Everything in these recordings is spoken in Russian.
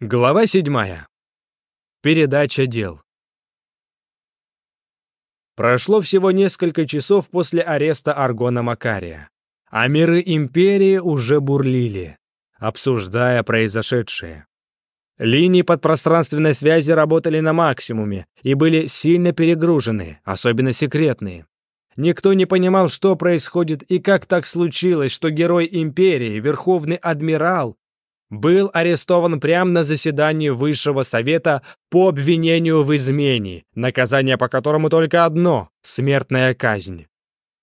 Глава седьмая. Передача дел. Прошло всего несколько часов после ареста Аргона Макария, а миры Империи уже бурлили, обсуждая произошедшее. Линии подпространственной связи работали на максимуме и были сильно перегружены, особенно секретные. Никто не понимал, что происходит и как так случилось, что герой Империи, Верховный Адмирал, был арестован прямо на заседании Высшего Совета по обвинению в измене, наказание по которому только одно — смертная казнь.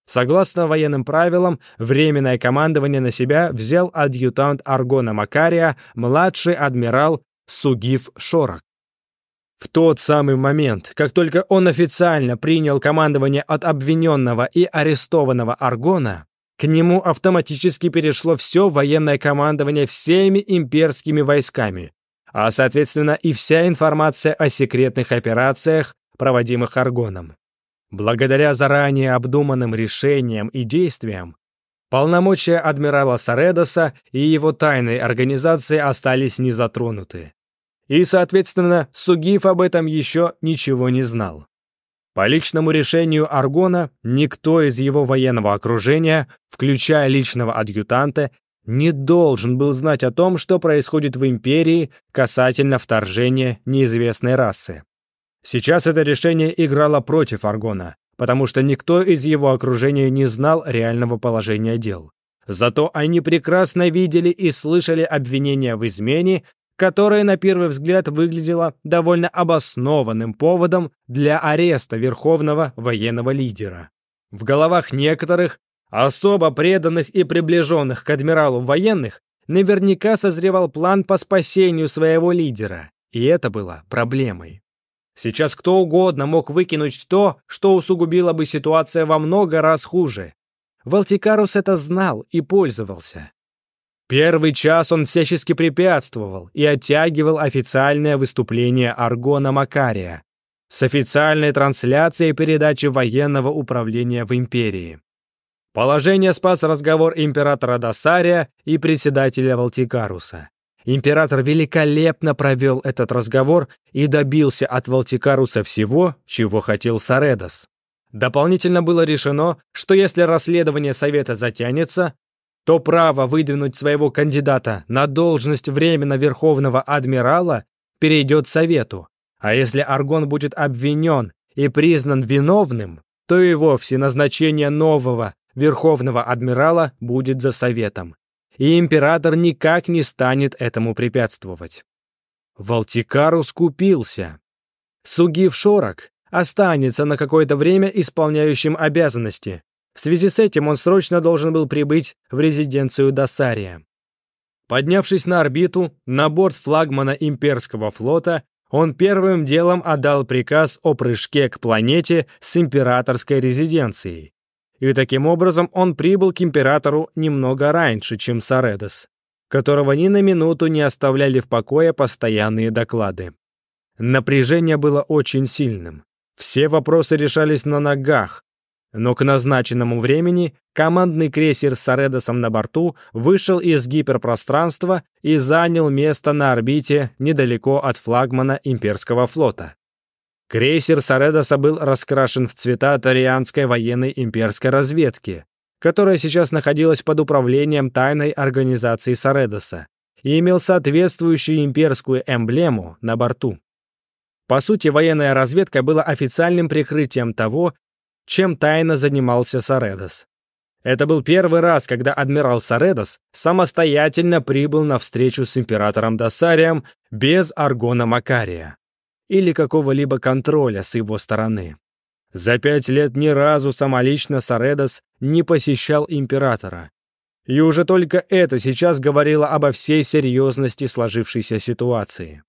Согласно военным правилам, временное командование на себя взял адъютант Аргона Макария, младший адмирал Сугив Шорок. В тот самый момент, как только он официально принял командование от обвиненного и арестованного Аргона, к нему автоматически перешло все военное командование всеми имперскими войсками, а, соответственно, и вся информация о секретных операциях, проводимых Аргоном. Благодаря заранее обдуманным решениям и действиям, полномочия адмирала Саредоса и его тайной организации остались незатронуты. И, соответственно, Сугиф об этом еще ничего не знал. По личному решению Аргона, никто из его военного окружения, включая личного адъютанта, не должен был знать о том, что происходит в Империи касательно вторжения неизвестной расы. Сейчас это решение играло против Аргона, потому что никто из его окружения не знал реального положения дел. Зато они прекрасно видели и слышали обвинения в измене которое, на первый взгляд, выглядело довольно обоснованным поводом для ареста верховного военного лидера. В головах некоторых, особо преданных и приближенных к адмиралу военных, наверняка созревал план по спасению своего лидера, и это было проблемой. Сейчас кто угодно мог выкинуть то, что усугубило бы ситуация во много раз хуже. Валтикарус это знал и пользовался. Первый час он всячески препятствовал и оттягивал официальное выступление Аргона Макария с официальной трансляцией передачи военного управления в империи. Положение спас разговор императора Досария и председателя Валтикаруса. Император великолепно провел этот разговор и добился от Валтикаруса всего, чего хотел Саредос. Дополнительно было решено, что если расследование Совета затянется, то право выдвинуть своего кандидата на должность временно Верховного Адмирала перейдет Совету, а если Аргон будет обвинен и признан виновным, то и вовсе назначение нового Верховного Адмирала будет за Советом, и император никак не станет этому препятствовать. Валтикару скупился. Сугив Шорок останется на какое-то время исполняющим обязанности, в связи с этим он срочно должен был прибыть в резиденцию Досария. Поднявшись на орбиту, на борт флагмана имперского флота, он первым делом отдал приказ о прыжке к планете с императорской резиденцией. И таким образом он прибыл к императору немного раньше, чем Саредос, которого ни на минуту не оставляли в покое постоянные доклады. Напряжение было очень сильным. Все вопросы решались на ногах, но к назначенному времени командный крейсер с Аредосом на борту вышел из гиперпространства и занял место на орбите недалеко от флагмана имперского флота. Крейсер Саредоса был раскрашен в цвета тарианской военной имперской разведки, которая сейчас находилась под управлением тайной организации Саредоса и имел соответствующую имперскую эмблему на борту. По сути, военная разведка была официальным прикрытием того, чем тайно занимался Саредос. Это был первый раз, когда адмирал Саредос самостоятельно прибыл на встречу с императором Досарием без Аргона Макария или какого-либо контроля с его стороны. За пять лет ни разу самолично Саредос не посещал императора. И уже только это сейчас говорило обо всей серьезности сложившейся ситуации.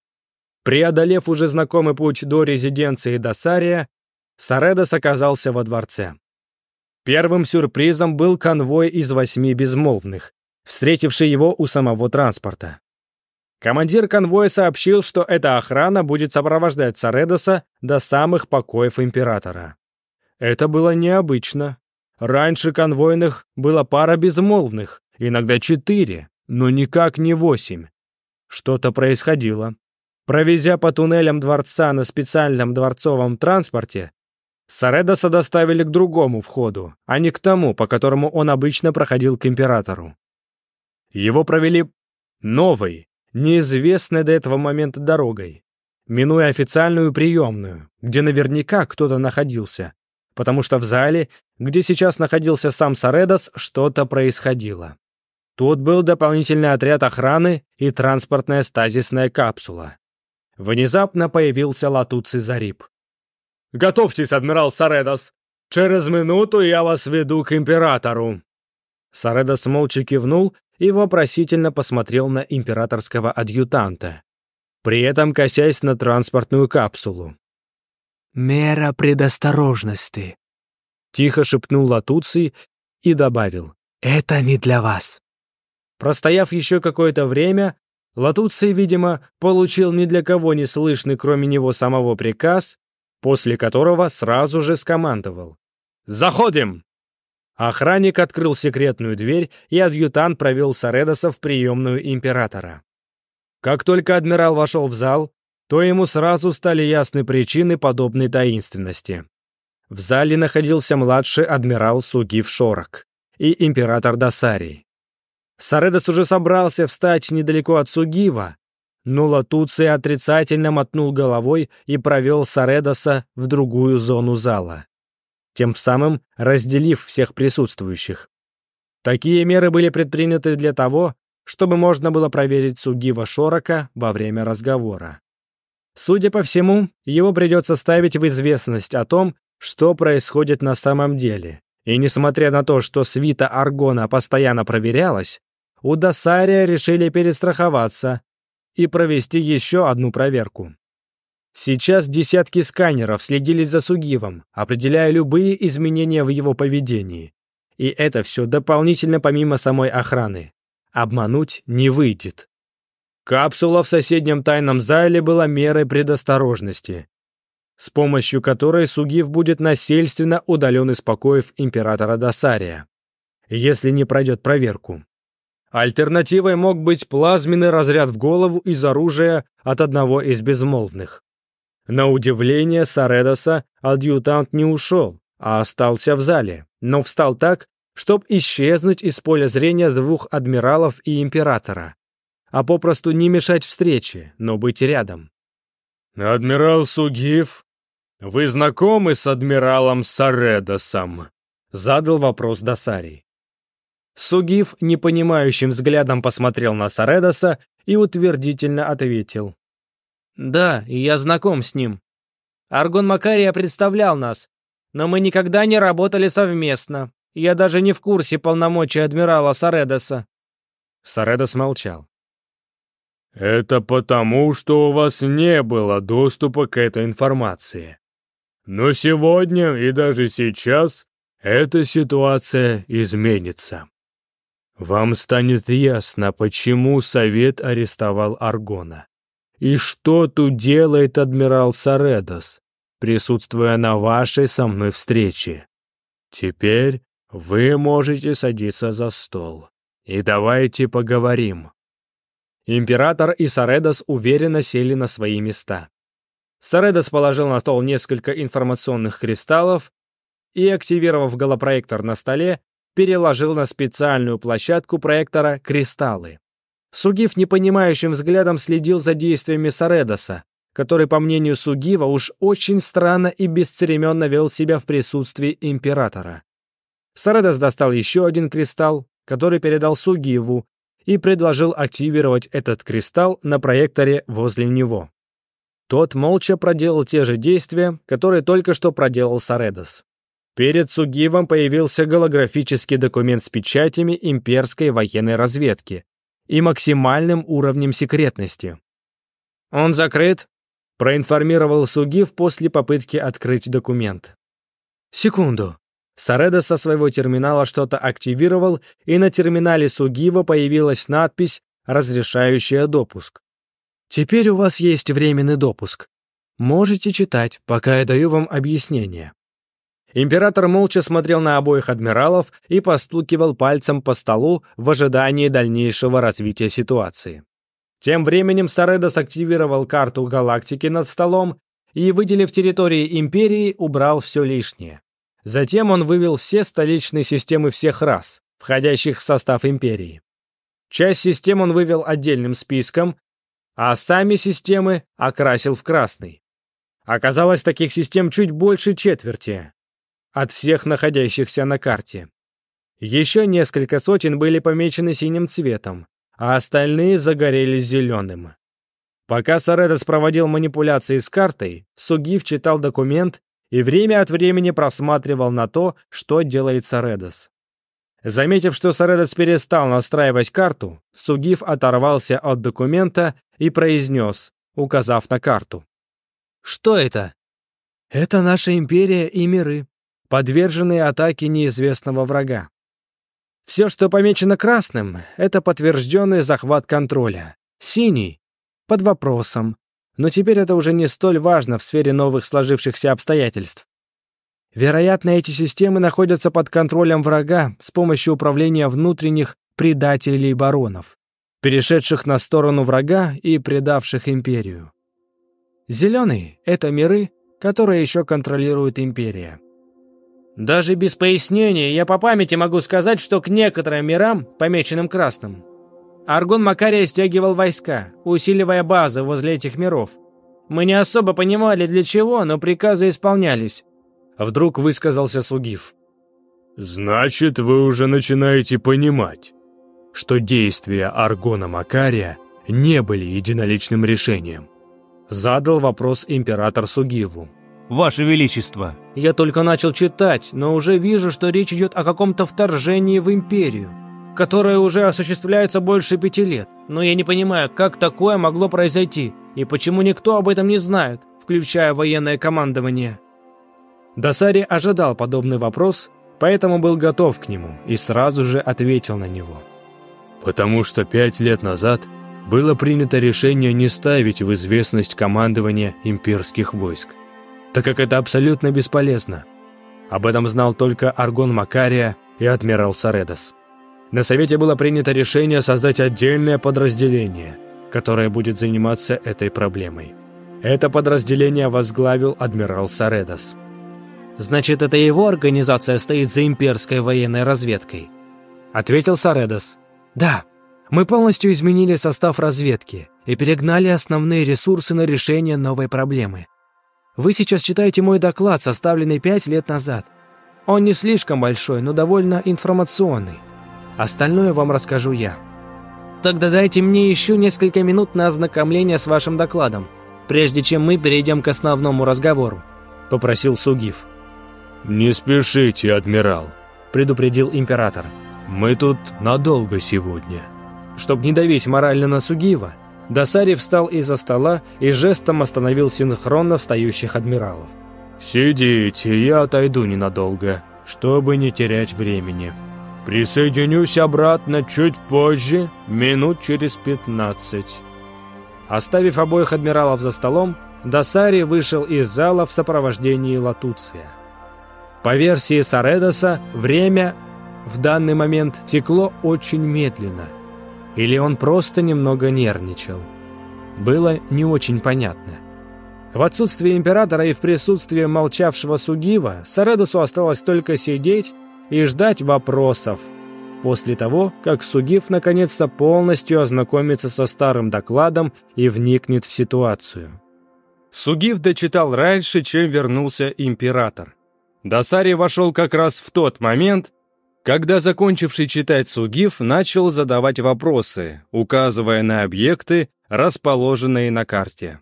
Преодолев уже знакомый путь до резиденции Досария, Саредос оказался во дворце. Первым сюрпризом был конвой из восьми безмолвных, встретивший его у самого транспорта. Командир конвоя сообщил, что эта охрана будет сопровождать Саредоса до самых покоев императора. Это было необычно. Раньше конвойных была пара безмолвных, иногда четыре, но никак не восемь. Что-то происходило. Провезя по туннелям дворца на специальном дворцовом транспорте, Саредоса доставили к другому входу, а не к тому, по которому он обычно проходил к императору. Его провели новой, неизвестной до этого момента дорогой, минуя официальную приемную, где наверняка кто-то находился, потому что в зале, где сейчас находился сам Саредос, что-то происходило. Тут был дополнительный отряд охраны и транспортная стазисная капсула. Внезапно появился Латуций Зариб. Зарип. «Готовьтесь, адмирал Саредос! Через минуту я вас веду к императору!» Саредос молча кивнул и вопросительно посмотрел на императорского адъютанта, при этом косясь на транспортную капсулу. «Мера предосторожности», — тихо шепнул Латуций и добавил. «Это не для вас». Простояв еще какое-то время, Латуций, видимо, получил ни для кого не слышный, кроме него самого приказ, после которого сразу же скомандовал. «Заходим!» Охранник открыл секретную дверь, и адъютант провел Саредоса в приемную императора. Как только адмирал вошел в зал, то ему сразу стали ясны причины подобной таинственности. В зале находился младший адмирал Сугив Шорок и император Досарий. Саредос уже собрался встать недалеко от Сугива, но ну, Латуций отрицательно мотнул головой и провел Саредоса в другую зону зала, тем самым разделив всех присутствующих. Такие меры были предприняты для того, чтобы можно было проверить Сугива Шорока во время разговора. Судя по всему, его придется ставить в известность о том, что происходит на самом деле. И несмотря на то, что свита Аргона постоянно проверялась, у Досария решили перестраховаться и провести еще одну проверку. Сейчас десятки сканеров следили за Сугивом, определяя любые изменения в его поведении. И это все дополнительно помимо самой охраны. Обмануть не выйдет. Капсула в соседнем тайном зале была мерой предосторожности, с помощью которой Сугив будет насильственно удален из покоев императора Досария, если не пройдет проверку. Альтернативой мог быть плазменный разряд в голову из оружия от одного из безмолвных. На удивление Саредоса адъютант не ушел, а остался в зале, но встал так, чтобы исчезнуть из поля зрения двух адмиралов и императора, а попросту не мешать встрече, но быть рядом. «Адмирал Сугиф, вы знакомы с адмиралом Саредосом?» — задал вопрос Досарий. Сугив непонимающим взглядом посмотрел на Саредоса и утвердительно ответил. «Да, я знаком с ним. Аргон Макария представлял нас, но мы никогда не работали совместно. Я даже не в курсе полномочий адмирала Саредоса». Саредос молчал. «Это потому, что у вас не было доступа к этой информации. Но сегодня и даже сейчас эта ситуация изменится». Вам станет ясно, почему совет арестовал Аргона. И что тут делает адмирал Саредос, присутствуя на вашей со мной встрече? Теперь вы можете садиться за стол. И давайте поговорим. Император и Саредос уверенно сели на свои места. Саредос положил на стол несколько информационных кристаллов и, активировав голопроектор на столе, переложил на специальную площадку проектора кристаллы. Сугив непонимающим взглядом следил за действиями Саредоса, который, по мнению Сугива, уж очень странно и бесцеремонно вел себя в присутствии императора. Саредос достал еще один кристалл, который передал Сугиву, и предложил активировать этот кристалл на проекторе возле него. Тот молча проделал те же действия, которые только что проделал Саредос. Перед Сугивом появился голографический документ с печатями имперской военной разведки и максимальным уровнем секретности. «Он закрыт?» — проинформировал Сугив после попытки открыть документ. «Секунду». Сареда со своего терминала что-то активировал, и на терминале Сугива появилась надпись, разрешающая допуск. «Теперь у вас есть временный допуск. Можете читать, пока я даю вам объяснение». Император молча смотрел на обоих адмиралов и постукивал пальцем по столу в ожидании дальнейшего развития ситуации. Тем временем Саредос активировал карту галактики над столом и, выделив территории Империи, убрал все лишнее. Затем он вывел все столичные системы всех рас, входящих в состав Империи. Часть систем он вывел отдельным списком, а сами системы окрасил в красный. Оказалось, таких систем чуть больше четверти, от всех находящихся на карте. Еще несколько сотен были помечены синим цветом, а остальные загорелись зеленым. Пока Саредос проводил манипуляции с картой, Сугив читал документ и время от времени просматривал на то, что делает Саредос. Заметив, что Саредос перестал настраивать карту, Сугив оторвался от документа и произнес, указав на карту. «Что это?» «Это наша империя и миры подверженные атаке неизвестного врага. Все, что помечено красным, это подтвержденный захват контроля. Синий — под вопросом. Но теперь это уже не столь важно в сфере новых сложившихся обстоятельств. Вероятно, эти системы находятся под контролем врага с помощью управления внутренних предателей-баронов, перешедших на сторону врага и предавших империю. Зеленый — это миры, которые еще контролирует империя. Даже без пояснения я по памяти могу сказать, что к некоторым мирам, помеченным красным, Аргон Макария стягивал войска, усиливая базы возле этих миров. Мы не особо понимали для чего, но приказы исполнялись. Вдруг высказался Сугив. «Значит, вы уже начинаете понимать, что действия Аргона Макария не были единоличным решением», задал вопрос император Сугиву. Ваше Величество!» Я только начал читать, но уже вижу, что речь идет о каком-то вторжении в империю, которое уже осуществляется больше пяти лет. Но я не понимаю, как такое могло произойти, и почему никто об этом не знает, включая военное командование. Досари ожидал подобный вопрос, поэтому был готов к нему и сразу же ответил на него. «Потому что пять лет назад было принято решение не ставить в известность командования имперских войск так как это абсолютно бесполезно. Об этом знал только Аргон Макария и адмирал Саредос. На Совете было принято решение создать отдельное подразделение, которое будет заниматься этой проблемой. Это подразделение возглавил адмирал Саредос. «Значит, это его организация стоит за имперской военной разведкой?» Ответил Саредос. «Да, мы полностью изменили состав разведки и перегнали основные ресурсы на решение новой проблемы. Вы сейчас читаете мой доклад, составленный пять лет назад. Он не слишком большой, но довольно информационный. Остальное вам расскажу я. Тогда дайте мне еще несколько минут на ознакомление с вашим докладом, прежде чем мы перейдем к основному разговору», — попросил Сугив. «Не спешите, адмирал», — предупредил император. «Мы тут надолго сегодня». Чтобы не давить морально на Сугива, Досарев встал из-за стола и жестом остановил синхронно встающих адмиралов. «Сидите, я отойду ненадолго, чтобы не терять времени. Присоединюсь обратно чуть позже, минут через пятнадцать». Оставив обоих адмиралов за столом, Досари вышел из зала в сопровождении Латуция. По версии Саредоса, время в данный момент текло очень медленно – или он просто немного нервничал. Было не очень понятно. В отсутствие императора и в присутствии молчавшего Сугива Саредосу осталось только сидеть и ждать вопросов. После того, как Сугив наконец-то полностью ознакомится со старым докладом и вникнет в ситуацию. Сугив дочитал раньше, чем вернулся император. Досари вошел как раз в тот момент, когда закончивший читать Сугиф начал задавать вопросы, указывая на объекты, расположенные на карте.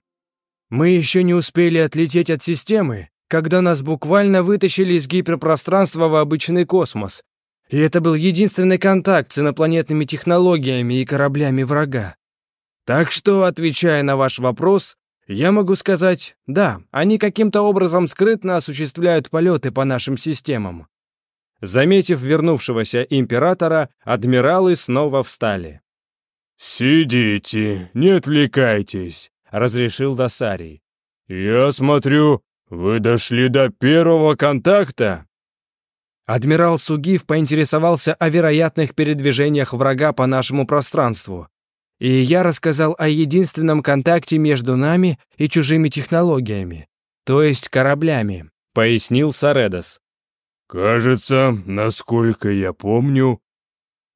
«Мы еще не успели отлететь от системы, когда нас буквально вытащили из гиперпространства в обычный космос. И это был единственный контакт с инопланетными технологиями и кораблями врага. Так что, отвечая на ваш вопрос, я могу сказать, да, они каким-то образом скрытно осуществляют полеты по нашим системам. Заметив вернувшегося императора, адмиралы снова встали. «Сидите, не отвлекайтесь», — разрешил Досарий. «Я смотрю, вы дошли до первого контакта». Адмирал Сугив поинтересовался о вероятных передвижениях врага по нашему пространству. И я рассказал о единственном контакте между нами и чужими технологиями, то есть кораблями, пояснил Саредос. «Кажется, насколько я помню,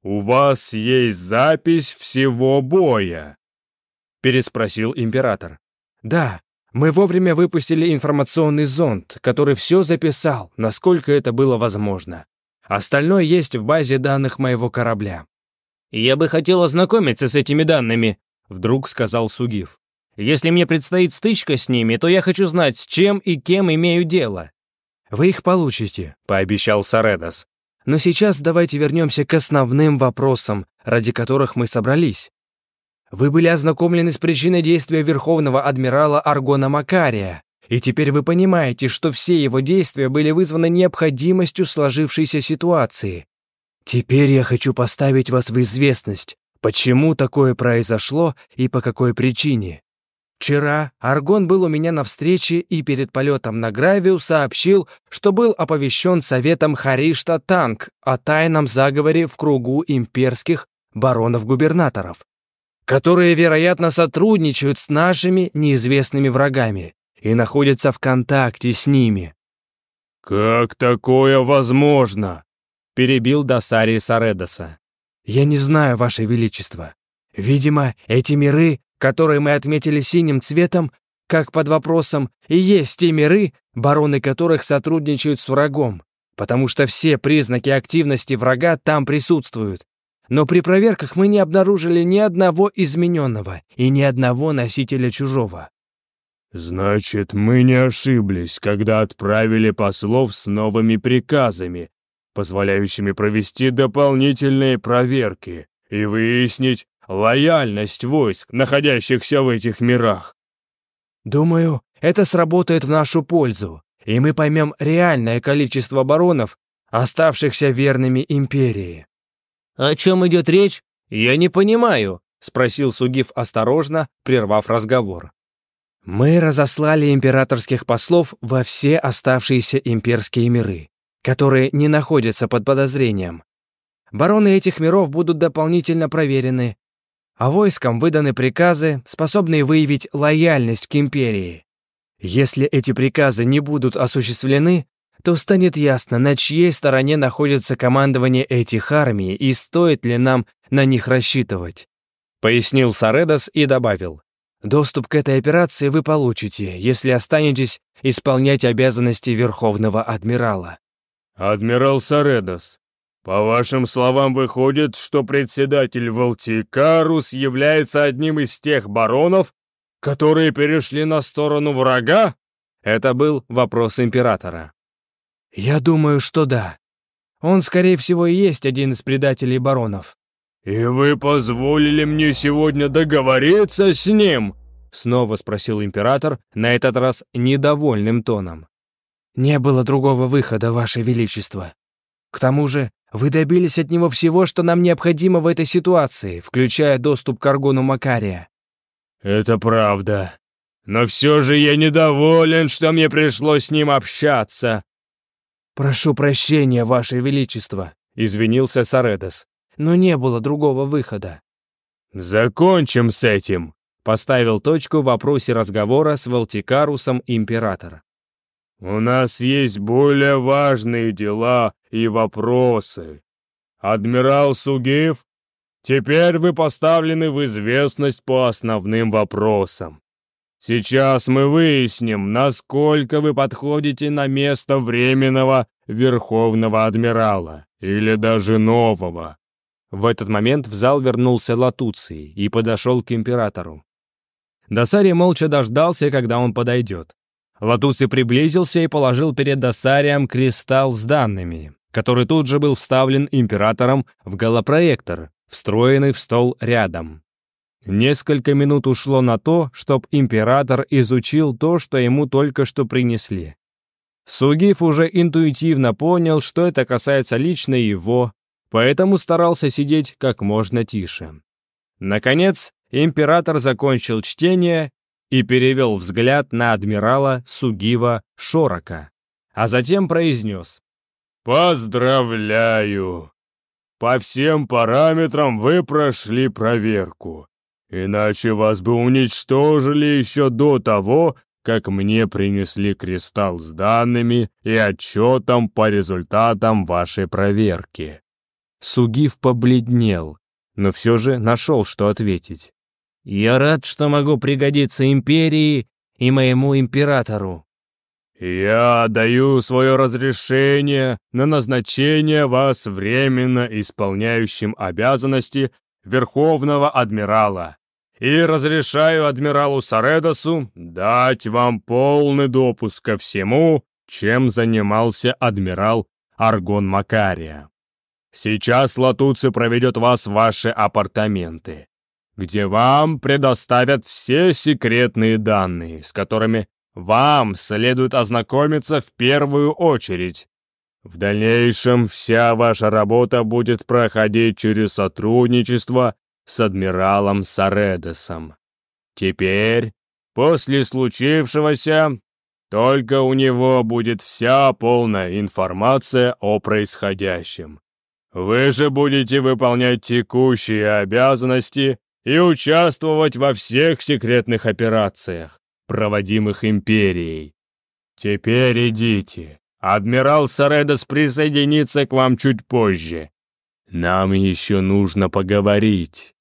у вас есть запись всего боя?» — переспросил император. «Да, мы вовремя выпустили информационный зонд, который все записал, насколько это было возможно. Остальное есть в базе данных моего корабля». «Я бы хотел ознакомиться с этими данными», — вдруг сказал Сугив. «Если мне предстоит стычка с ними, то я хочу знать, с чем и кем имею дело. «Вы их получите», — пообещал Саредос. «Но сейчас давайте вернемся к основным вопросам, ради которых мы собрались. Вы были ознакомлены с причиной действия Верховного Адмирала Аргона Макария, и теперь вы понимаете, что все его действия были вызваны необходимостью сложившейся ситуации. Теперь я хочу поставить вас в известность, почему такое произошло и по какой причине. Вчера Аргон был у меня на встрече и перед полетом на Гравию сообщил, что был оповещен советом Харишта Танк о тайном заговоре в кругу имперских баронов-губернаторов, которые, вероятно, сотрудничают с нашими неизвестными врагами и находятся в контакте с ними. «Как такое возможно?» — перебил Досарий Саредоса. «Я не знаю, Ваше Величество. Видимо, эти миры которые мы отметили синим цветом, как под вопросом и есть те миры, бароны которых сотрудничают с врагом, потому что все признаки активности врага там присутствуют. Но при проверках мы не обнаружили ни одного измененного и ни одного носителя чужого. «Значит, мы не ошиблись, когда отправили послов с новыми приказами, позволяющими провести дополнительные проверки и выяснить, лояльность войск, находящихся в этих мирах. Думаю, это сработает в нашу пользу, и мы поймем реальное количество баронов, оставшихся верными империи. «О чем идет речь? Я не понимаю», — спросил Сугив осторожно, прервав разговор. «Мы разослали императорских послов во все оставшиеся имперские миры, которые не находятся под подозрением. Бароны этих миров будут дополнительно проверены, а войскам выданы приказы, способные выявить лояльность к империи. Если эти приказы не будут осуществлены, то станет ясно, на чьей стороне находится командование этих армий и стоит ли нам на них рассчитывать», — пояснил Саредос и добавил. «Доступ к этой операции вы получите, если останетесь исполнять обязанности Верховного Адмирала». «Адмирал Саредос, по вашим словам, выходит, что председатель Валтикарус является одним из тех баронов, которые перешли на сторону врага? Это был вопрос императора. Я думаю, что да. Он, скорее всего, и есть один из предателей баронов. И вы позволили мне сегодня договориться с ним? Снова спросил император, на этот раз недовольным тоном. Не было другого выхода, ваше величество. К тому же вы добились от него всего, что нам необходимо в этой ситуации, включая доступ к аргону Макария». «Это правда. Но все же я недоволен, что мне пришлось с ним общаться». «Прошу прощения, Ваше Величество», — извинился Саредос. «Но не было другого выхода». «Закончим с этим», — поставил точку в вопросе разговора с Валтикарусом Император. У нас есть более важные дела и вопросы. Адмирал Сугиев, теперь вы поставлены в известность по основным вопросам. Сейчас мы выясним, насколько вы подходите на место временного верховного адмирала или даже нового. В этот момент в зал вернулся Латуций и подошел к императору. Досарий молча дождался, когда он подойдет. Латуси приблизился и положил перед досарием кристалл с данными, который тут же был вставлен императором в голопроектор, встроенный в стол рядом. Несколько минут ушло на то, чтоб император изучил то, что ему только что принесли. Сугиф уже интуитивно понял, что это касается лично его, поэтому старался сидеть как можно тише. Наконец, император закончил чтение и перевел взгляд на адмирала Сугива Шорока, а затем произнес «Поздравляю! По всем параметрам вы прошли проверку, иначе вас бы уничтожили еще до того, как мне принесли кристалл с данными и отчетом по результатам вашей проверки». Сугив побледнел, но все же нашел, что ответить. Я рад, что могу пригодиться империи и моему императору. Я даю свое разрешение на назначение вас временно исполняющим обязанности Верховного Адмирала и разрешаю адмиралу Саредосу дать вам полный допуск ко всему, чем занимался адмирал Аргон Макария. Сейчас Латуци проведет вас в ваши апартаменты где вам предоставят все секретные данные, с которыми вам следует ознакомиться в первую очередь. В дальнейшем вся ваша работа будет проходить через сотрудничество с адмиралом Саредесом. Теперь, после случившегося, только у него будет вся полная информация о происходящем. Вы же будете выполнять текущие обязанности и участвовать во всех секретных операциях, проводимых империей. Теперь идите. Адмирал Саредос присоединится к вам чуть позже. Нам еще нужно поговорить.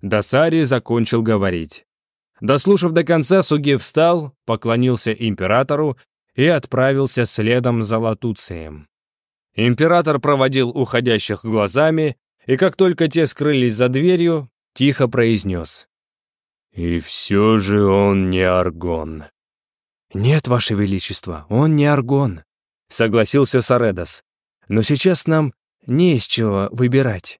Досари закончил говорить. Дослушав до конца, Суги встал, поклонился императору и отправился следом за Латуцием. Император проводил уходящих глазами, и как только те скрылись за дверью, тихо произнес. «И все же он не аргон». «Нет, Ваше Величество, он не аргон», — согласился Саредос. «Но сейчас нам не из чего выбирать.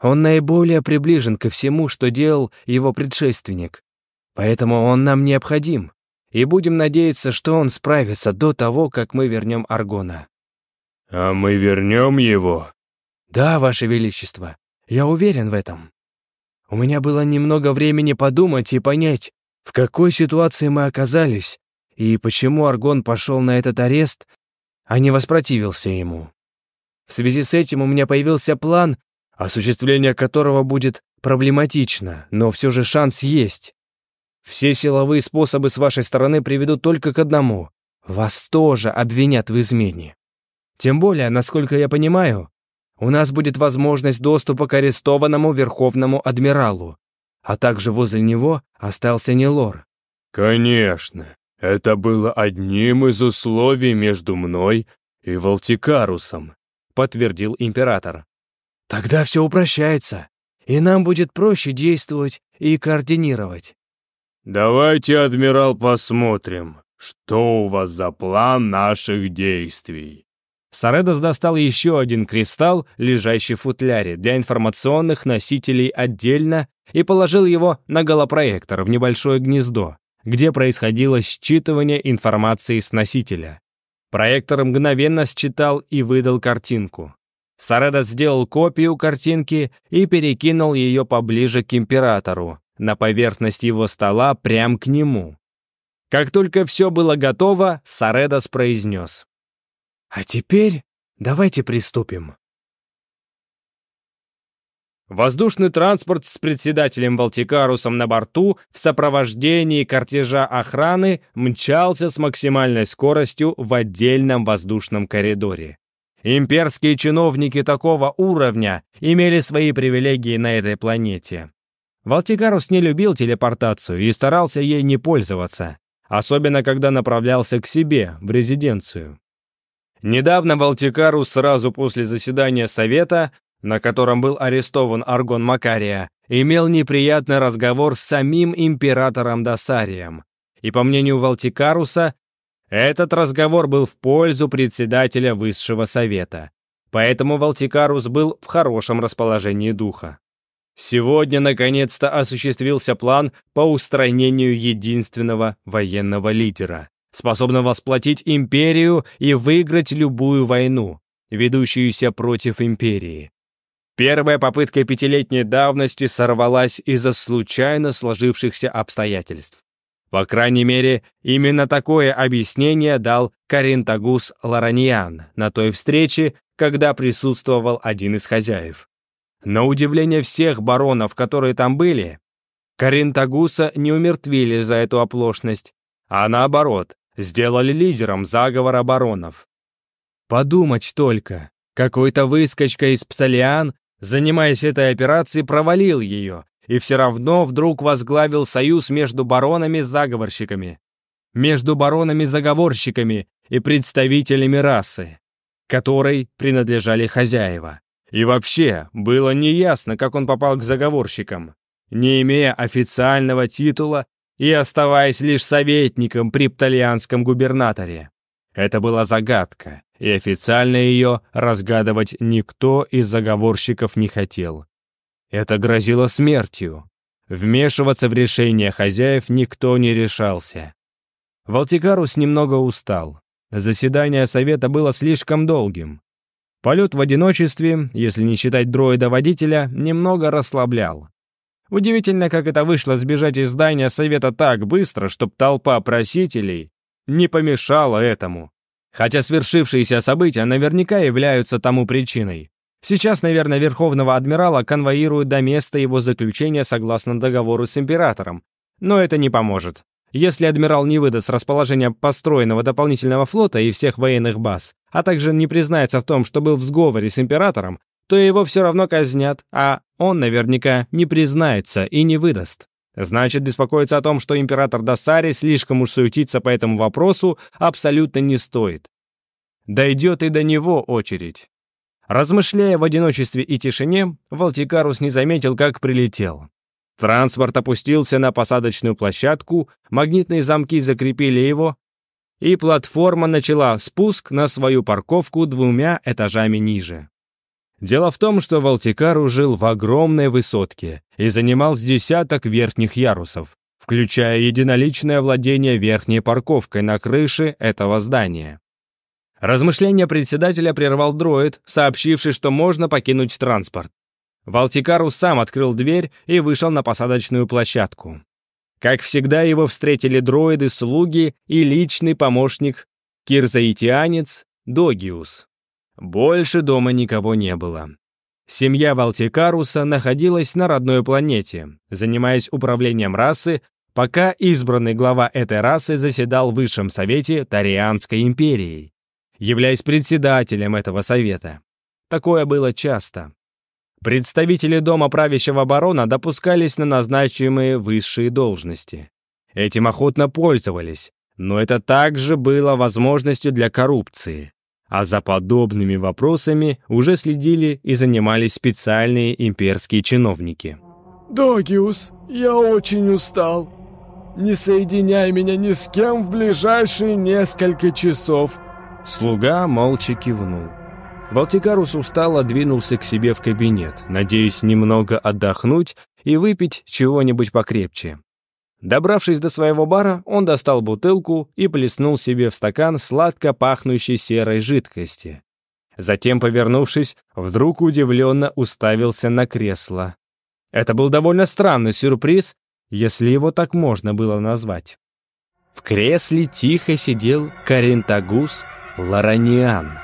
Он наиболее приближен ко всему, что делал его предшественник. Поэтому он нам необходим, и будем надеяться, что он справится до того, как мы вернем Аргона». «А мы вернем его?» «Да, Ваше Величество, я уверен в этом». У меня было немного времени подумать и понять, в какой ситуации мы оказались и почему Аргон пошел на этот арест, а не воспротивился ему. В связи с этим у меня появился план, осуществление которого будет проблематично, но все же шанс есть. Все силовые способы с вашей стороны приведут только к одному — вас тоже обвинят в измене. Тем более, насколько я понимаю, у нас будет возможность доступа к арестованному верховному адмиралу. А также возле него остался Нелор. Конечно, это было одним из условий между мной и Валтикарусом, подтвердил император. Тогда все упрощается, и нам будет проще действовать и координировать. Давайте, адмирал, посмотрим, что у вас за план наших действий. Саредос достал еще один кристалл, лежащий в футляре, для информационных носителей отдельно, и положил его на голопроектор в небольшое гнездо, где происходило считывание информации с носителя. Проектор мгновенно считал и выдал картинку. Саредос сделал копию картинки и перекинул ее поближе к императору, на поверхность его стола прямо к нему. Как только все было готово, Саредос произнес. А теперь давайте приступим. Воздушный транспорт с председателем Валтикарусом на борту в сопровождении кортежа охраны мчался с максимальной скоростью в отдельном воздушном коридоре. Имперские чиновники такого уровня имели свои привилегии на этой планете. Валтикарус не любил телепортацию и старался ей не пользоваться, особенно когда направлялся к себе, в резиденцию. Недавно Валтикару сразу после заседания Совета, на котором был арестован Аргон Макария, имел неприятный разговор с самим императором Досарием. И по мнению Валтикаруса, этот разговор был в пользу председателя Высшего Совета. Поэтому Валтикарус был в хорошем расположении духа. Сегодня наконец-то осуществился план по устранению единственного военного лидера способном восплотить империю и выиграть любую войну, ведущуюся против империи. Первая попытка пятилетней давности сорвалась из-за случайно сложившихся обстоятельств. По крайней мере, именно такое объяснение дал Каринтагус Лараньян на той встрече, когда присутствовал один из хозяев. На удивление всех баронов, которые там были, Каринтагуса не умертвили за эту оплошность, а наоборот, сделали лидером заговора баронов. Подумать только, какой-то выскочка из Птолиан, занимаясь этой операцией, провалил ее и все равно вдруг возглавил союз между баронами-заговорщиками, между баронами-заговорщиками и представителями расы, которой принадлежали хозяева. И вообще, было неясно, как он попал к заговорщикам. Не имея официального титула, и оставаясь лишь советником при пталианском губернаторе. Это была загадка, и официально ее разгадывать никто из заговорщиков не хотел. Это грозило смертью. Вмешиваться в решение хозяев никто не решался. Валтикарус немного устал. Заседание совета было слишком долгим. Полет в одиночестве, если не считать дроида-водителя, немного расслаблял. Удивительно, как это вышло сбежать из здания совета так быстро, чтобы толпа просителей не помешала этому. Хотя свершившиеся события наверняка являются тому причиной. Сейчас, наверное, Верховного Адмирала конвоируют до места его заключения согласно договору с Императором. Но это не поможет. Если адмирал не выдаст расположение построенного дополнительного флота и всех военных баз, а также не признается в том, что был в сговоре с императором, то его все равно казнят, а он наверняка не признается и не выдаст. Значит, беспокоиться о том, что император Досари слишком уж суетится по этому вопросу, абсолютно не стоит. Дойдет и до него очередь. Размышляя в одиночестве и тишине, Валтикарус не заметил, как прилетел. Транспорт опустился на посадочную площадку, магнитные замки закрепили его, и платформа начала спуск на свою парковку двумя этажами ниже. Дело в том, что Валтикару жил в огромной высотке и занимал с десяток верхних ярусов, включая единоличное владение верхней парковкой на крыше этого здания. Размышления председателя прервал дроид, сообщивший, что можно покинуть транспорт. Валтикару сам открыл дверь и вышел на посадочную площадку. Как всегда, его встретили дроиды-слуги и личный помощник Кирзаитианец Догиус. Больше дома никого не было. Семья Валтикаруса находилась на родной планете, занимаясь управлением расы, пока избранный глава этой расы заседал в Высшем Совете Тарианской империи, являясь председателем этого совета. Такое было часто. Представители дома правящего барона допускались на назначаемые высшие должности. Этим охотно пользовались, но это также было возможностью для коррупции а за подобными вопросами уже следили и занимались специальные имперские чиновники. «Догиус, я очень устал. Не соединяй меня ни с кем в ближайшие несколько часов». Слуга молча кивнул. Балтикарус устало двинулся к себе в кабинет, надеясь немного отдохнуть и выпить чего-нибудь покрепче. Добравшись до своего бара, он достал бутылку и плеснул себе в стакан сладко пахнущей серой жидкости. Затем, повернувшись, вдруг удивленно уставился на кресло. Это был довольно странный сюрприз, если его так можно было назвать. В кресле тихо сидел Каринтагус Лараниан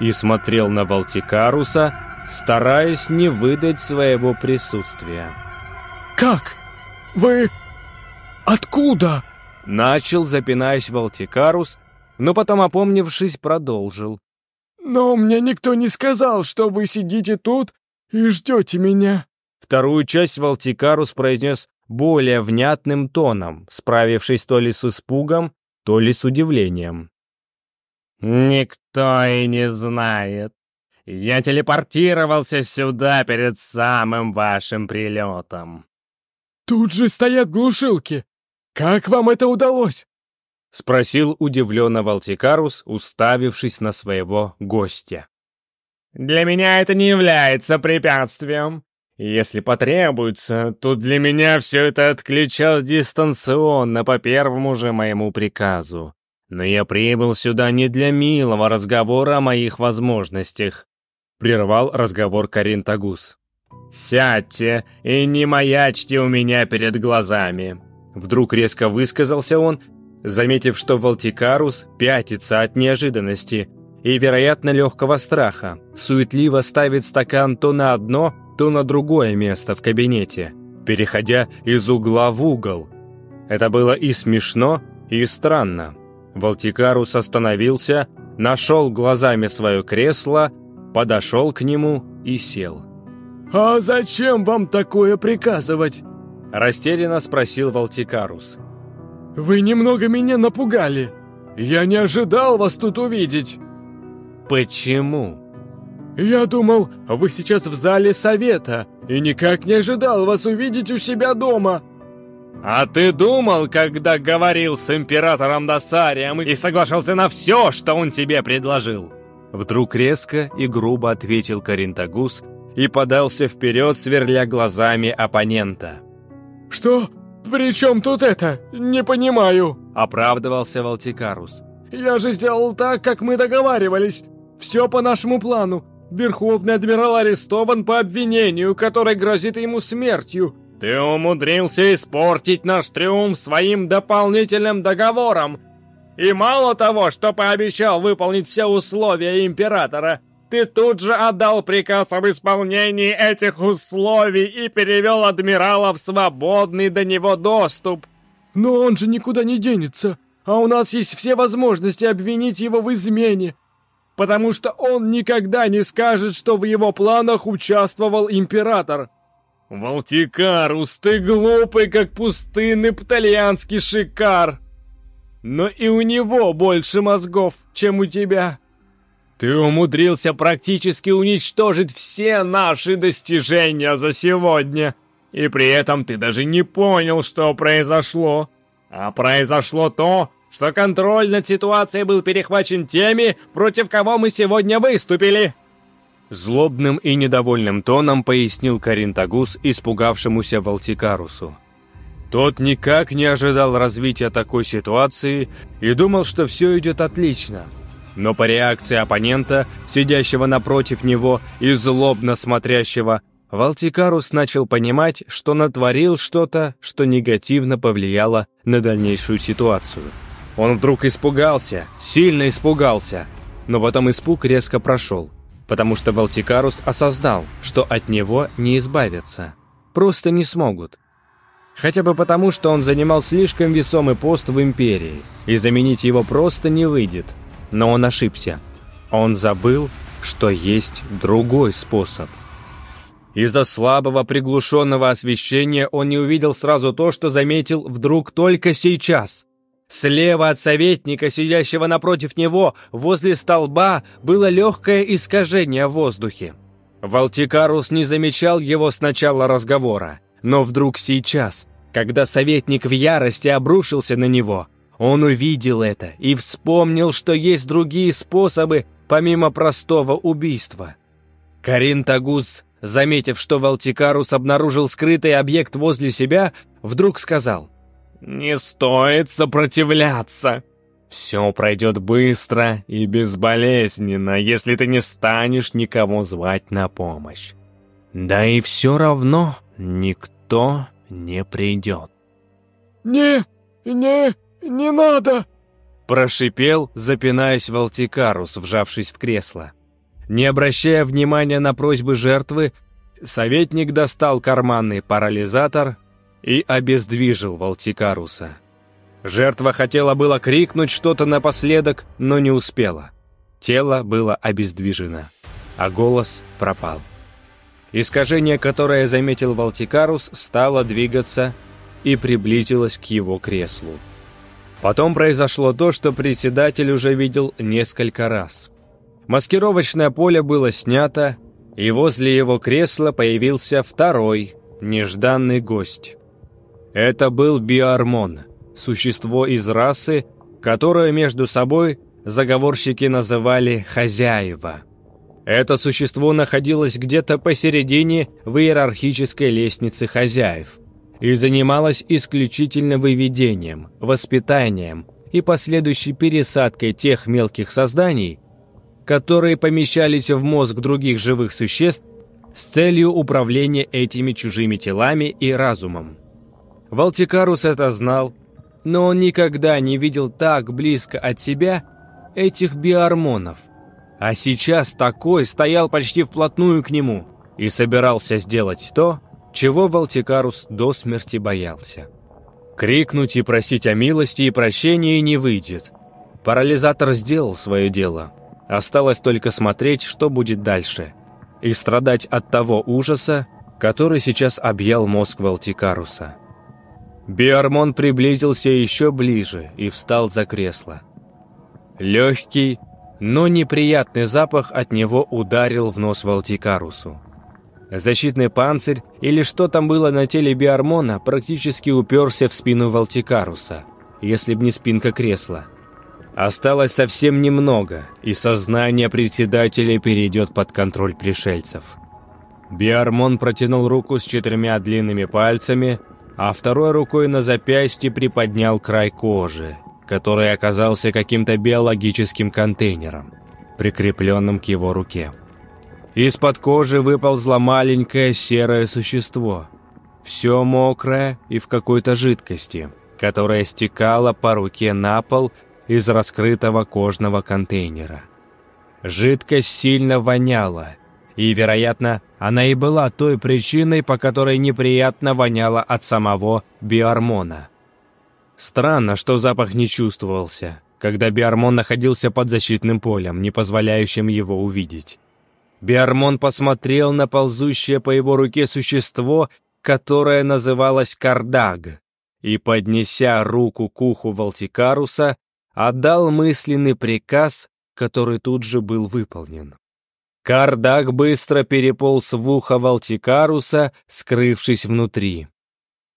и смотрел на Валтикаруса, стараясь не выдать своего присутствия. «Как? Вы...» Откуда?» Начал, запинаясь Валтикарус, но потом, опомнившись, продолжил. «Но мне никто не сказал, что вы сидите тут и ждете меня». Вторую часть Валтикарус произнес более внятным тоном, справившись то ли с испугом, то ли с удивлением. «Никто и не знает. Я телепортировался сюда перед самым вашим прилетом». «Тут же стоят глушилки. «Как вам это удалось?» — спросил удивленно Валтикарус, уставившись на своего гостя. «Для меня это не является препятствием. Если потребуется, то для меня все это отключал дистанционно по первому же моему приказу. Но я прибыл сюда не для милого разговора о моих возможностях», — прервал разговор Карин Тагус. «Сядьте и не маячьте у меня перед глазами». Вдруг резко высказался он, заметив, что Валтикарус пятится от неожиданности и, вероятно, легкого страха, суетливо ставит стакан то на одно, то на другое место в кабинете, переходя из угла в угол. Это было и смешно, и странно. Валтикарус остановился, нашел глазами свое кресло, подошел к нему и сел. «А зачем вам такое приказывать?» Растерянно спросил Валтикарус. «Вы немного меня напугали. Я не ожидал вас тут увидеть». «Почему?» «Я думал, вы сейчас в зале совета, и никак не ожидал вас увидеть у себя дома». «А ты думал, когда говорил с императором Досарием и соглашался на все, что он тебе предложил?» Вдруг резко и грубо ответил Каринтагус и подался вперед, сверля глазами оппонента. «Что? При чем тут это? Не понимаю!» — оправдывался Валтикарус. «Я же сделал так, как мы договаривались. Все по нашему плану. Верховный адмирал арестован по обвинению, которое грозит ему смертью. Ты умудрился испортить наш триумф своим дополнительным договором. И мало того, что пообещал выполнить все условия императора, ты тут же отдал приказ об исполнении этих условий и перевел адмирала в свободный до него доступ. Но он же никуда не денется, а у нас есть все возможности обвинить его в измене, потому что он никогда не скажет, что в его планах участвовал император. Валтикарус, ты глупый, как пустынный птальянский шикар. Но и у него больше мозгов, чем у тебя. Ты умудрился практически уничтожить все наши достижения за сегодня. И при этом ты даже не понял, что произошло. А произошло то, что контроль над ситуацией был перехвачен теми, против кого мы сегодня выступили. Злобным и недовольным тоном пояснил Каринтагус испугавшемуся Валтикарусу. Тот никак не ожидал развития такой ситуации и думал, что все идет отлично но по реакции оппонента, сидящего напротив него и злобно смотрящего, Валтикарус начал понимать, что натворил что-то, что негативно повлияло на дальнейшую ситуацию. Он вдруг испугался, сильно испугался, но потом испуг резко прошел, потому что Валтикарус осознал, что от него не избавятся. Просто не смогут. Хотя бы потому, что он занимал слишком весомый пост в Империи, и заменить его просто не выйдет – но он ошибся. Он забыл, что есть другой способ. Из-за слабого приглушенного освещения он не увидел сразу то, что заметил вдруг только сейчас. Слева от советника, сидящего напротив него, возле столба, было легкое искажение в воздухе. Валтикарус не замечал его с начала разговора, но вдруг сейчас, когда советник в ярости обрушился на него – он увидел это и вспомнил, что есть другие способы, помимо простого убийства. Карин Тагуз, заметив, что Валтикарус обнаружил скрытый объект возле себя, вдруг сказал «Не стоит сопротивляться!» Все пройдет быстро и безболезненно, если ты не станешь никого звать на помощь. Да и все равно никто не придет. «Не, не, «Не надо!» Прошипел, запинаясь Валтикарус, вжавшись в кресло. Не обращая внимания на просьбы жертвы, советник достал карманный парализатор и обездвижил Валтикаруса. Жертва хотела было крикнуть что-то напоследок, но не успела. Тело было обездвижено, а голос пропал. Искажение, которое заметил Валтикарус, стало двигаться и приблизилось к его креслу. Потом произошло то, что председатель уже видел несколько раз. Маскировочное поле было снято, и возле его кресла появился второй, нежданный гость. Это был Биармон, существо из расы, которое между собой заговорщики называли «хозяева». Это существо находилось где-то посередине в иерархической лестнице хозяев – и занималась исключительно выведением, воспитанием и последующей пересадкой тех мелких созданий, которые помещались в мозг других живых существ с целью управления этими чужими телами и разумом. Валтикарус это знал, но он никогда не видел так близко от себя этих биормонов. А сейчас такой стоял почти вплотную к нему и собирался сделать то, чего Валтикарус до смерти боялся. Крикнуть и просить о милости и прощении не выйдет. Парализатор сделал свое дело. Осталось только смотреть, что будет дальше. И страдать от того ужаса, который сейчас объял мозг Валтикаруса. Биармон приблизился еще ближе и встал за кресло. Легкий, но неприятный запах от него ударил в нос Валтикарусу. Защитный панцирь, или что там было на теле Биармона, практически уперся в спину Валтикаруса, если б не спинка кресла. Осталось совсем немного, и сознание председателя перейдет под контроль пришельцев. Биармон протянул руку с четырьмя длинными пальцами, а второй рукой на запястье приподнял край кожи, который оказался каким-то биологическим контейнером, прикрепленным к его руке. Из-под кожи выползло маленькое серое существо. Все мокрое и в какой-то жидкости, которая стекала по руке на пол из раскрытого кожного контейнера. Жидкость сильно воняла, и, вероятно, она и была той причиной, по которой неприятно воняло от самого биормона. Странно, что запах не чувствовался, когда биормон находился под защитным полем, не позволяющим его увидеть. Биармон посмотрел на ползущее по его руке существо, которое называлось Кардаг, и, поднеся руку к уху Валтикаруса, отдал мысленный приказ, который тут же был выполнен. Кардаг быстро переполз в ухо Валтикаруса, скрывшись внутри.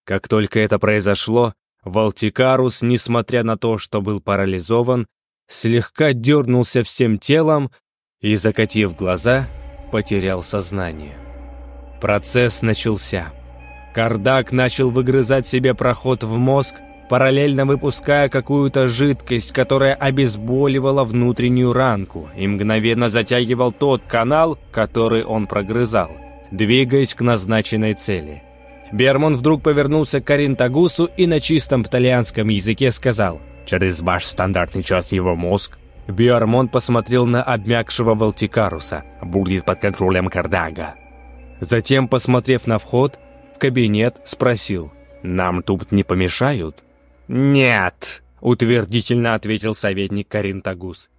Как только это произошло, Валтикарус, несмотря на то, что был парализован, слегка дернулся всем телом и, закатив глаза, потерял сознание. Процесс начался. Кардак начал выгрызать себе проход в мозг, параллельно выпуская какую-то жидкость, которая обезболивала внутреннюю ранку и мгновенно затягивал тот канал, который он прогрызал, двигаясь к назначенной цели. Бермон вдруг повернулся к Каринтагусу и на чистом пталианском языке сказал «Через ваш стандартный час его мозг Биармон посмотрел на обмякшего Валтикаруса. «Будет под контролем Кардага». Затем, посмотрев на вход, в кабинет спросил. «Нам тут не помешают?» «Нет», — утвердительно ответил советник Каринтагус.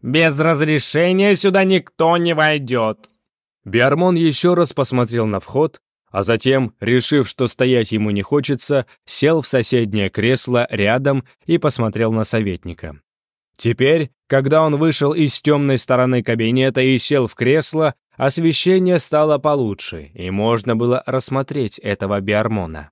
«Без разрешения сюда никто не войдет». Биармон еще раз посмотрел на вход, а затем, решив, что стоять ему не хочется, сел в соседнее кресло рядом и посмотрел на советника. Теперь, когда он вышел из темной стороны кабинета и сел в кресло, освещение стало получше, и можно было рассмотреть этого биормона.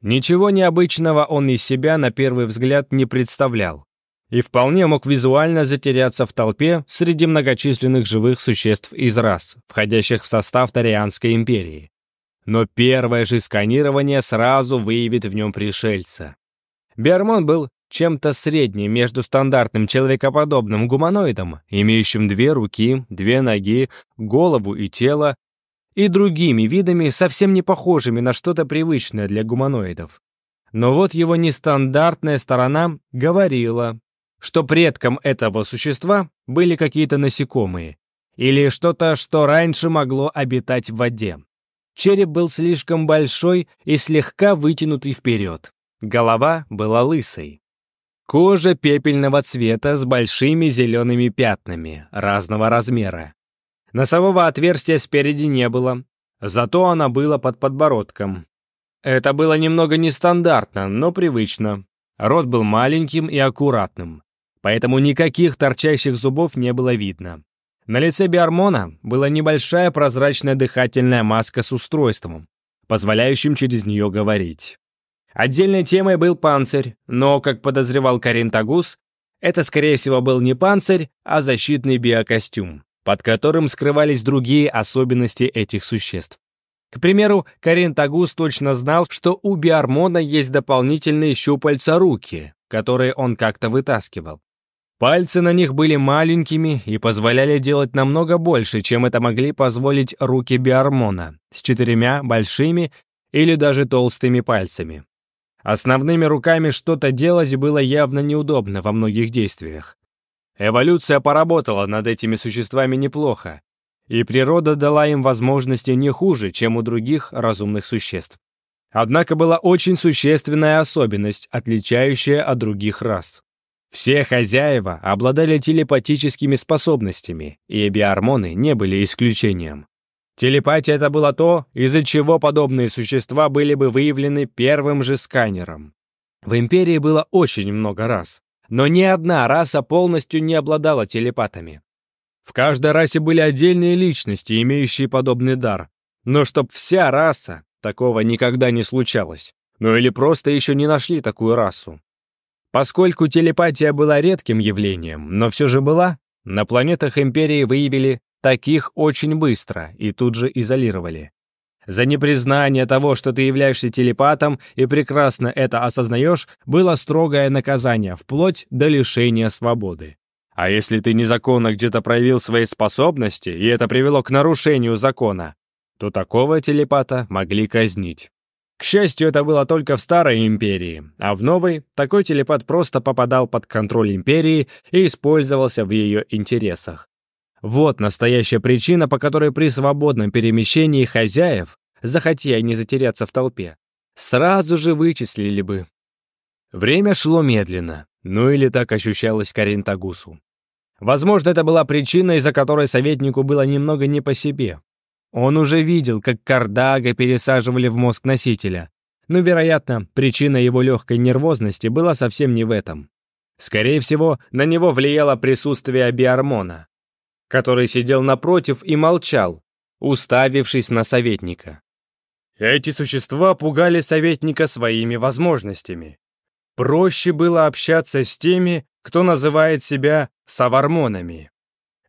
Ничего необычного он из себя на первый взгляд не представлял и вполне мог визуально затеряться в толпе среди многочисленных живых существ из рас, входящих в состав Тарианской империи. Но первое же сканирование сразу выявит в нем пришельца. Биармон был чем-то средним между стандартным человекоподобным гуманоидом, имеющим две руки, две ноги, голову и тело, и другими видами, совсем не похожими на что-то привычное для гуманоидов. Но вот его нестандартная сторона говорила, что предком этого существа были какие-то насекомые или что-то, что раньше могло обитать в воде. Череп был слишком большой и слегка вытянутый вперед. Голова была лысой. Кожа пепельного цвета с большими зелеными пятнами разного размера. Носового отверстия спереди не было, зато она была под подбородком. Это было немного нестандартно, но привычно. Рот был маленьким и аккуратным, поэтому никаких торчащих зубов не было видно. На лице Биармона была небольшая прозрачная дыхательная маска с устройством, позволяющим через нее говорить. Отдельной темой был панцирь, но, как подозревал Карин Тагус, это, скорее всего, был не панцирь, а защитный биокостюм, под которым скрывались другие особенности этих существ. К примеру, Карин Тагус точно знал, что у биормона есть дополнительные щупальца руки, которые он как-то вытаскивал. Пальцы на них были маленькими и позволяли делать намного больше, чем это могли позволить руки биормона, с четырьмя большими или даже толстыми пальцами. Основными руками что-то делать было явно неудобно во многих действиях. Эволюция поработала над этими существами неплохо, и природа дала им возможности не хуже, чем у других разумных существ. Однако была очень существенная особенность, отличающая от других рас. Все хозяева обладали телепатическими способностями, и биормоны не были исключением. Телепатия — это было то, из-за чего подобные существа были бы выявлены первым же сканером. В Империи было очень много рас, но ни одна раса полностью не обладала телепатами. В каждой расе были отдельные личности, имеющие подобный дар. Но чтоб вся раса, такого никогда не случалось. Ну или просто еще не нашли такую расу. Поскольку телепатия была редким явлением, но все же была, на планетах Империи выявили Таких очень быстро и тут же изолировали. За непризнание того, что ты являешься телепатом и прекрасно это осознаешь, было строгое наказание, вплоть до лишения свободы. А если ты незаконно где-то проявил свои способности, и это привело к нарушению закона, то такого телепата могли казнить. К счастью, это было только в Старой Империи, а в Новой такой телепат просто попадал под контроль Империи и использовался в ее интересах. Вот настоящая причина, по которой при свободном перемещении хозяев, захотя и не затеряться в толпе, сразу же вычислили бы. Время шло медленно, ну или так ощущалось Каринтагусу. Возможно, это была причина, из-за которой советнику было немного не по себе. Он уже видел, как Кардага пересаживали в мозг носителя. Но, вероятно, причина его легкой нервозности была совсем не в этом. Скорее всего, на него влияло присутствие биормона, который сидел напротив и молчал, уставившись на советника. Эти существа пугали советника своими возможностями. Проще было общаться с теми, кто называет себя савармонами.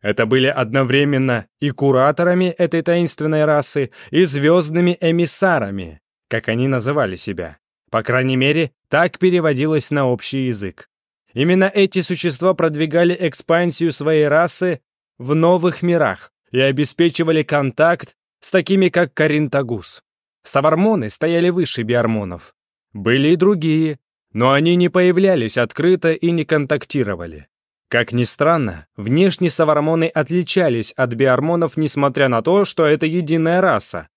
Это были одновременно и кураторами этой таинственной расы, и звездными эмиссарами, как они называли себя. По крайней мере, так переводилось на общий язык. Именно эти существа продвигали экспансию своей расы в новых мирах и обеспечивали контакт с такими, как Каринтагус. Савармоны стояли выше биармонов. Были и другие, но они не появлялись открыто и не контактировали. Как ни странно, внешне савармоны отличались от биармонов, несмотря на то, что это единая раса.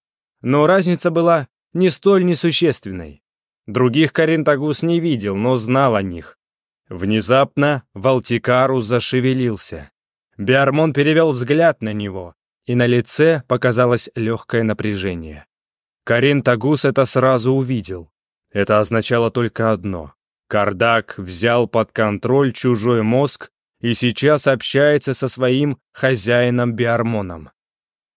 Но разница была не столь несущественной. Других Каринтагус не видел, но знал о них. Внезапно Валтикарус зашевелился. Биармон перевел взгляд на него, и на лице показалось легкое напряжение. Карин Тагус это сразу увидел. Это означало только одно. Кардак взял под контроль чужой мозг и сейчас общается со своим хозяином Биармоном.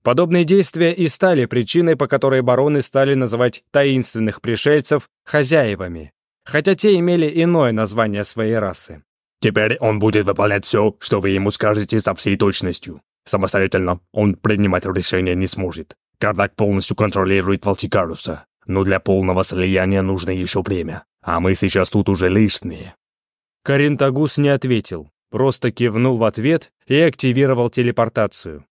Подобные действия и стали причиной, по которой бароны стали называть таинственных пришельцев хозяевами, хотя те имели иное название своей расы. Теперь он будет выполнять все, что вы ему скажете со всей точностью. Самостоятельно он принимать решения не сможет. Кардак полностью контролирует Валтикаруса, но для полного слияния нужно еще время, а мы сейчас тут уже лишние». Каринтагус не ответил, просто кивнул в ответ и активировал телепортацию.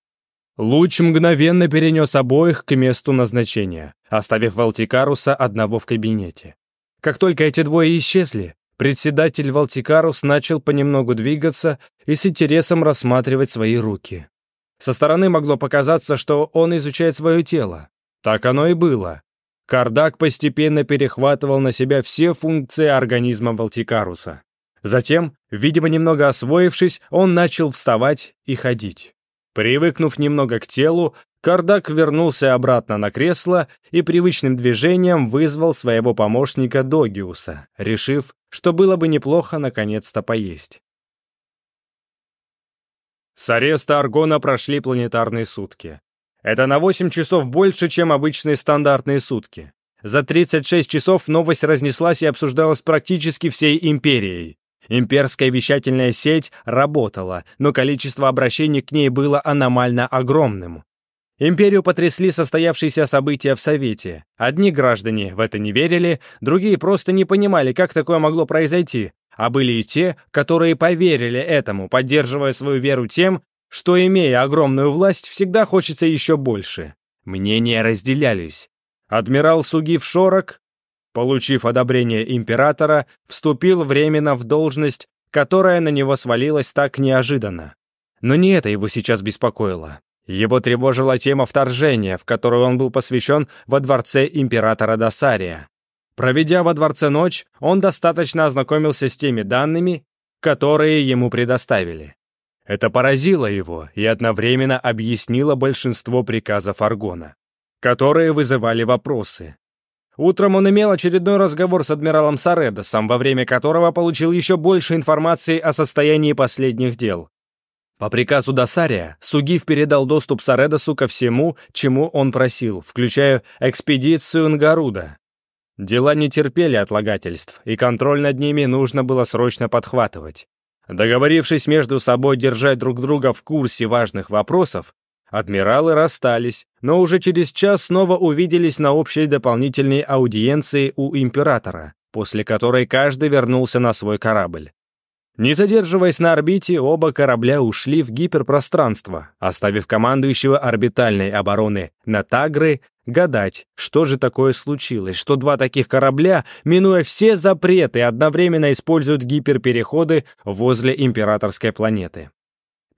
Луч мгновенно перенес обоих к месту назначения, оставив Валтикаруса одного в кабинете. Как только эти двое исчезли, Председатель Валтикарус начал понемногу двигаться и с интересом рассматривать свои руки. Со стороны могло показаться, что он изучает свое тело. Так оно и было. Кардак постепенно перехватывал на себя все функции организма Валтикаруса. Затем, видимо, немного освоившись, он начал вставать и ходить. Привыкнув немного к телу, Кардак вернулся обратно на кресло и привычным движением вызвал своего помощника Догиуса, решив, что было бы неплохо наконец-то поесть. С ареста Аргона прошли планетарные сутки. Это на 8 часов больше, чем обычные стандартные сутки. За 36 часов новость разнеслась и обсуждалась практически всей империей. Имперская вещательная сеть работала, но количество обращений к ней было аномально огромным. Империю потрясли состоявшиеся события в Совете. Одни граждане в это не верили, другие просто не понимали, как такое могло произойти, а были и те, которые поверили этому, поддерживая свою веру тем, что, имея огромную власть, всегда хочется еще больше. Мнения разделялись. Адмирал Сугив Шорок, получив одобрение императора, вступил временно в должность, которая на него свалилась так неожиданно. Но не это его сейчас беспокоило. Его тревожила тема вторжения, в которую он был посвящен во дворце императора Досария. Проведя во дворце ночь, он достаточно ознакомился с теми данными, которые ему предоставили. Это поразило его и одновременно объяснило большинство приказов Аргона, которые вызывали вопросы. Утром он имел очередной разговор с адмиралом Саредосом, во время которого получил еще больше информации о состоянии последних дел. По приказу Досария, Сугив передал доступ Саредосу ко всему, чему он просил, включая экспедицию Нгаруда. Дела не терпели отлагательств, и контроль над ними нужно было срочно подхватывать. Договорившись между собой держать друг друга в курсе важных вопросов, адмиралы расстались, но уже через час снова увиделись на общей дополнительной аудиенции у императора, после которой каждый вернулся на свой корабль. Не задерживаясь на орбите, оба корабля ушли в гиперпространство, оставив командующего орбитальной обороны Натагры гадать, что же такое случилось, что два таких корабля, минуя все запреты, одновременно используют гиперпереходы возле императорской планеты.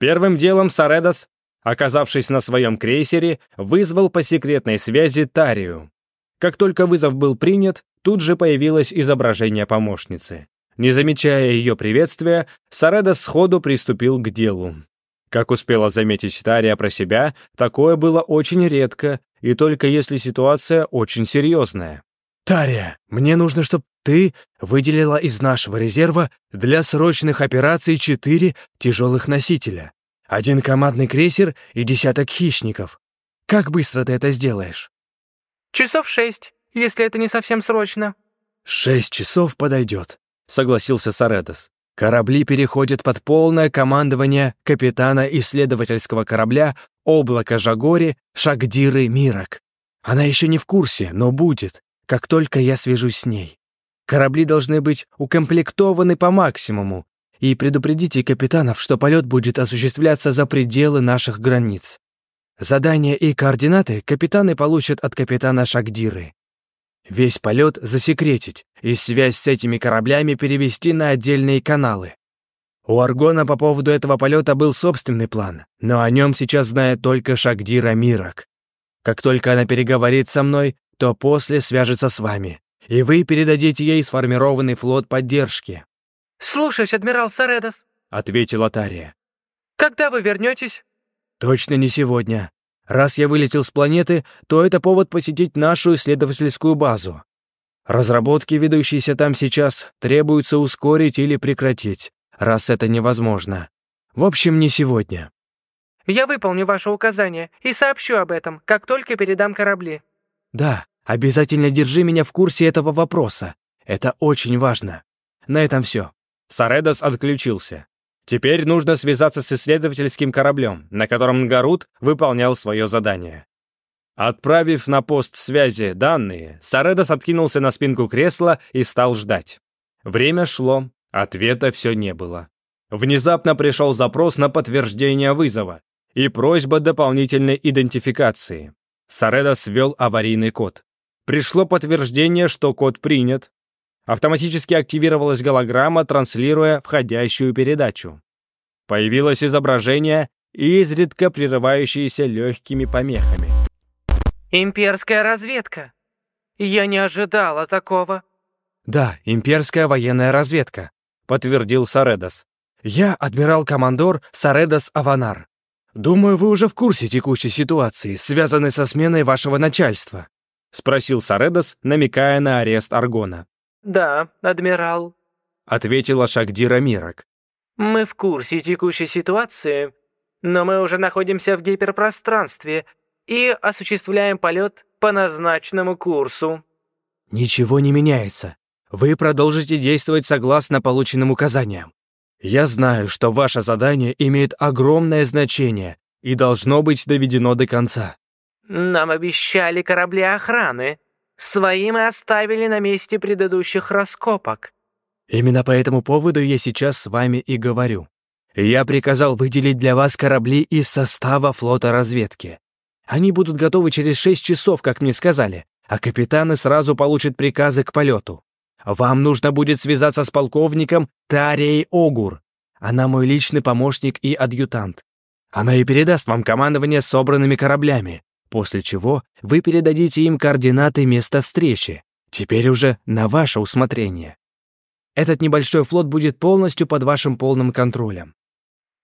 Первым делом Саредос, оказавшись на своем крейсере, вызвал по секретной связи Тарию. Как только вызов был принят, тут же появилось изображение помощницы. Не замечая ее приветствия, Сареда сходу приступил к делу. Как успела заметить Тария про себя, такое было очень редко, и только если ситуация очень серьезная. «Тария, мне нужно, чтобы ты выделила из нашего резерва для срочных операций четыре тяжелых носителя, один командный крейсер и десяток хищников. Как быстро ты это сделаешь?» «Часов шесть, если это не совсем срочно». «Шесть часов подойдет согласился Саредос. Корабли переходят под полное командование капитана исследовательского корабля «Облако Жагори» Шагдиры Мирок. Она еще не в курсе, но будет, как только я свяжусь с ней. Корабли должны быть укомплектованы по максимуму, и предупредите капитанов, что полет будет осуществляться за пределы наших границ. Задания и координаты капитаны получат от капитана Шагдиры. Весь полет засекретить и связь с этими кораблями перевести на отдельные каналы. У Аргона по поводу этого полета был собственный план, но о нем сейчас знает только Шагдира Мирак. Как только она переговорит со мной, то после свяжется с вами, и вы передадите ей сформированный флот поддержки». «Слушаюсь, адмирал Саредос», — ответила Тария. «Когда вы вернетесь?» «Точно не сегодня. Раз я вылетел с планеты, то это повод посетить нашу исследовательскую базу. Разработки, ведущиеся там сейчас, требуется ускорить или прекратить, раз это невозможно. В общем, не сегодня. Я выполню ваше указание и сообщу об этом, как только передам корабли. Да, обязательно держи меня в курсе этого вопроса. Это очень важно. На этом все. Саредос отключился. Теперь нужно связаться с исследовательским кораблем, на котором Нгарут выполнял свое задание. Отправив на пост связи данные, Саредос откинулся на спинку кресла и стал ждать. Время шло, ответа все не было. Внезапно пришел запрос на подтверждение вызова и просьба дополнительной идентификации. Саредос ввел аварийный код. Пришло подтверждение, что код принят, Автоматически активировалась голограмма, транслируя входящую передачу. Появилось изображение, изредка прерывающееся легкими помехами. «Имперская разведка! Я не ожидала такого!» «Да, имперская военная разведка», — подтвердил Саредос. «Я адмирал-командор Саредос Аванар. Думаю, вы уже в курсе текущей ситуации, связанной со сменой вашего начальства», — спросил Саредос, намекая на арест Аргона. «Да, адмирал», — ответила Шагдира Мирок. «Мы в курсе текущей ситуации, но мы уже находимся в гиперпространстве и осуществляем полет по назначенному курсу». «Ничего не меняется. Вы продолжите действовать согласно полученным указаниям. Я знаю, что ваше задание имеет огромное значение и должно быть доведено до конца». «Нам обещали корабли охраны», Свои мы оставили на месте предыдущих раскопок. Именно по этому поводу я сейчас с вами и говорю. Я приказал выделить для вас корабли из состава флота разведки. Они будут готовы через шесть часов, как мне сказали, а капитаны сразу получат приказы к полету. Вам нужно будет связаться с полковником Тарией Огур. Она мой личный помощник и адъютант. Она и передаст вам командование собранными кораблями после чего вы передадите им координаты места встречи, теперь уже на ваше усмотрение. Этот небольшой флот будет полностью под вашим полным контролем.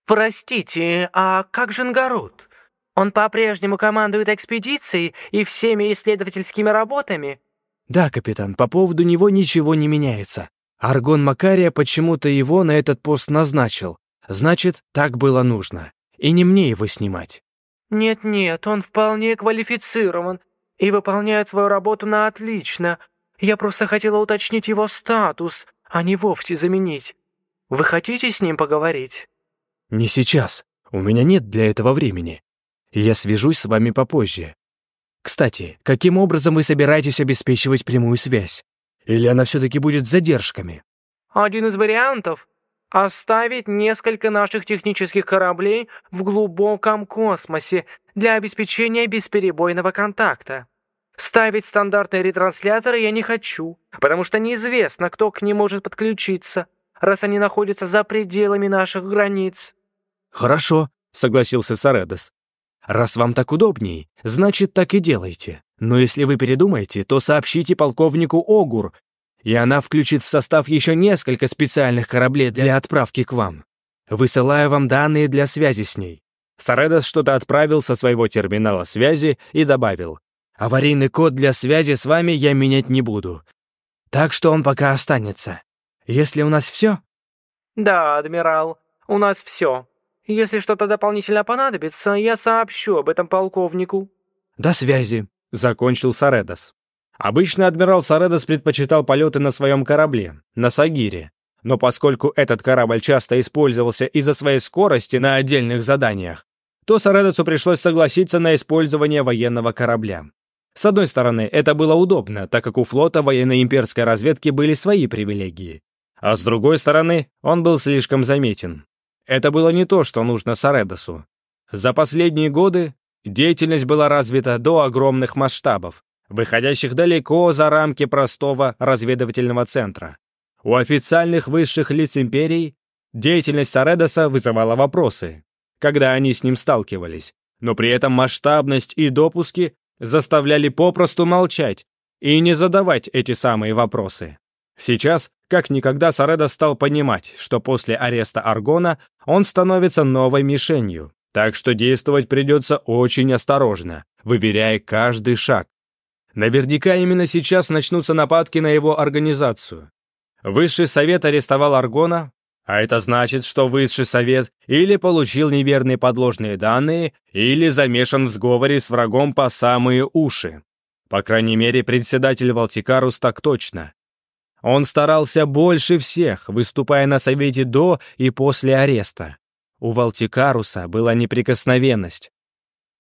Простите, а как же Женгарут? Он по-прежнему командует экспедицией и всеми исследовательскими работами? Да, капитан, по поводу него ничего не меняется. Аргон Макария почему-то его на этот пост назначил. Значит, так было нужно. И не мне его снимать. Нет-нет, он вполне квалифицирован и выполняет свою работу на отлично. Я просто хотела уточнить его статус, а не вовсе заменить. Вы хотите с ним поговорить? Не сейчас. У меня нет для этого времени. Я свяжусь с вами попозже. Кстати, каким образом вы собираетесь обеспечивать прямую связь? Или она все-таки будет с задержками? Один из вариантов оставить несколько наших технических кораблей в глубоком космосе для обеспечения бесперебойного контакта. Ставить стандартные ретрансляторы я не хочу, потому что неизвестно, кто к ним может подключиться, раз они находятся за пределами наших границ». «Хорошо», — согласился Саредос. «Раз вам так удобней, значит, так и делайте. Но если вы передумаете, то сообщите полковнику Огур, и она включит в состав еще несколько специальных кораблей для отправки к вам. Высылаю вам данные для связи с ней». Саредос что-то отправил со своего терминала связи и добавил. «Аварийный код для связи с вами я менять не буду. Так что он пока останется. Если у нас все?» «Да, адмирал, у нас все. Если что-то дополнительно понадобится, я сообщу об этом полковнику». «До связи», — закончил Саредос. Обычно адмирал Саредос предпочитал полеты на своем корабле, на Сагире. Но поскольку этот корабль часто использовался из-за своей скорости на отдельных заданиях, то Саредосу пришлось согласиться на использование военного корабля. С одной стороны, это было удобно, так как у флота военно-имперской разведки были свои привилегии. А с другой стороны, он был слишком заметен. Это было не то, что нужно Саредосу. За последние годы деятельность была развита до огромных масштабов, выходящих далеко за рамки простого разведывательного центра. У официальных высших лиц империи деятельность Саредоса вызывала вопросы, когда они с ним сталкивались, но при этом масштабность и допуски заставляли попросту молчать и не задавать эти самые вопросы. Сейчас, как никогда, Саредос стал понимать, что после ареста Аргона он становится новой мишенью, так что действовать придется очень осторожно, выверяя каждый шаг, Наверняка именно сейчас начнутся нападки на его организацию. Высший совет арестовал Аргона, а это значит, что Высший совет или получил неверные подложные данные, или замешан в сговоре с врагом по самые уши. По крайней мере, председатель Валтикарус так точно. Он старался больше всех, выступая на совете до и после ареста. У Валтикаруса была неприкосновенность.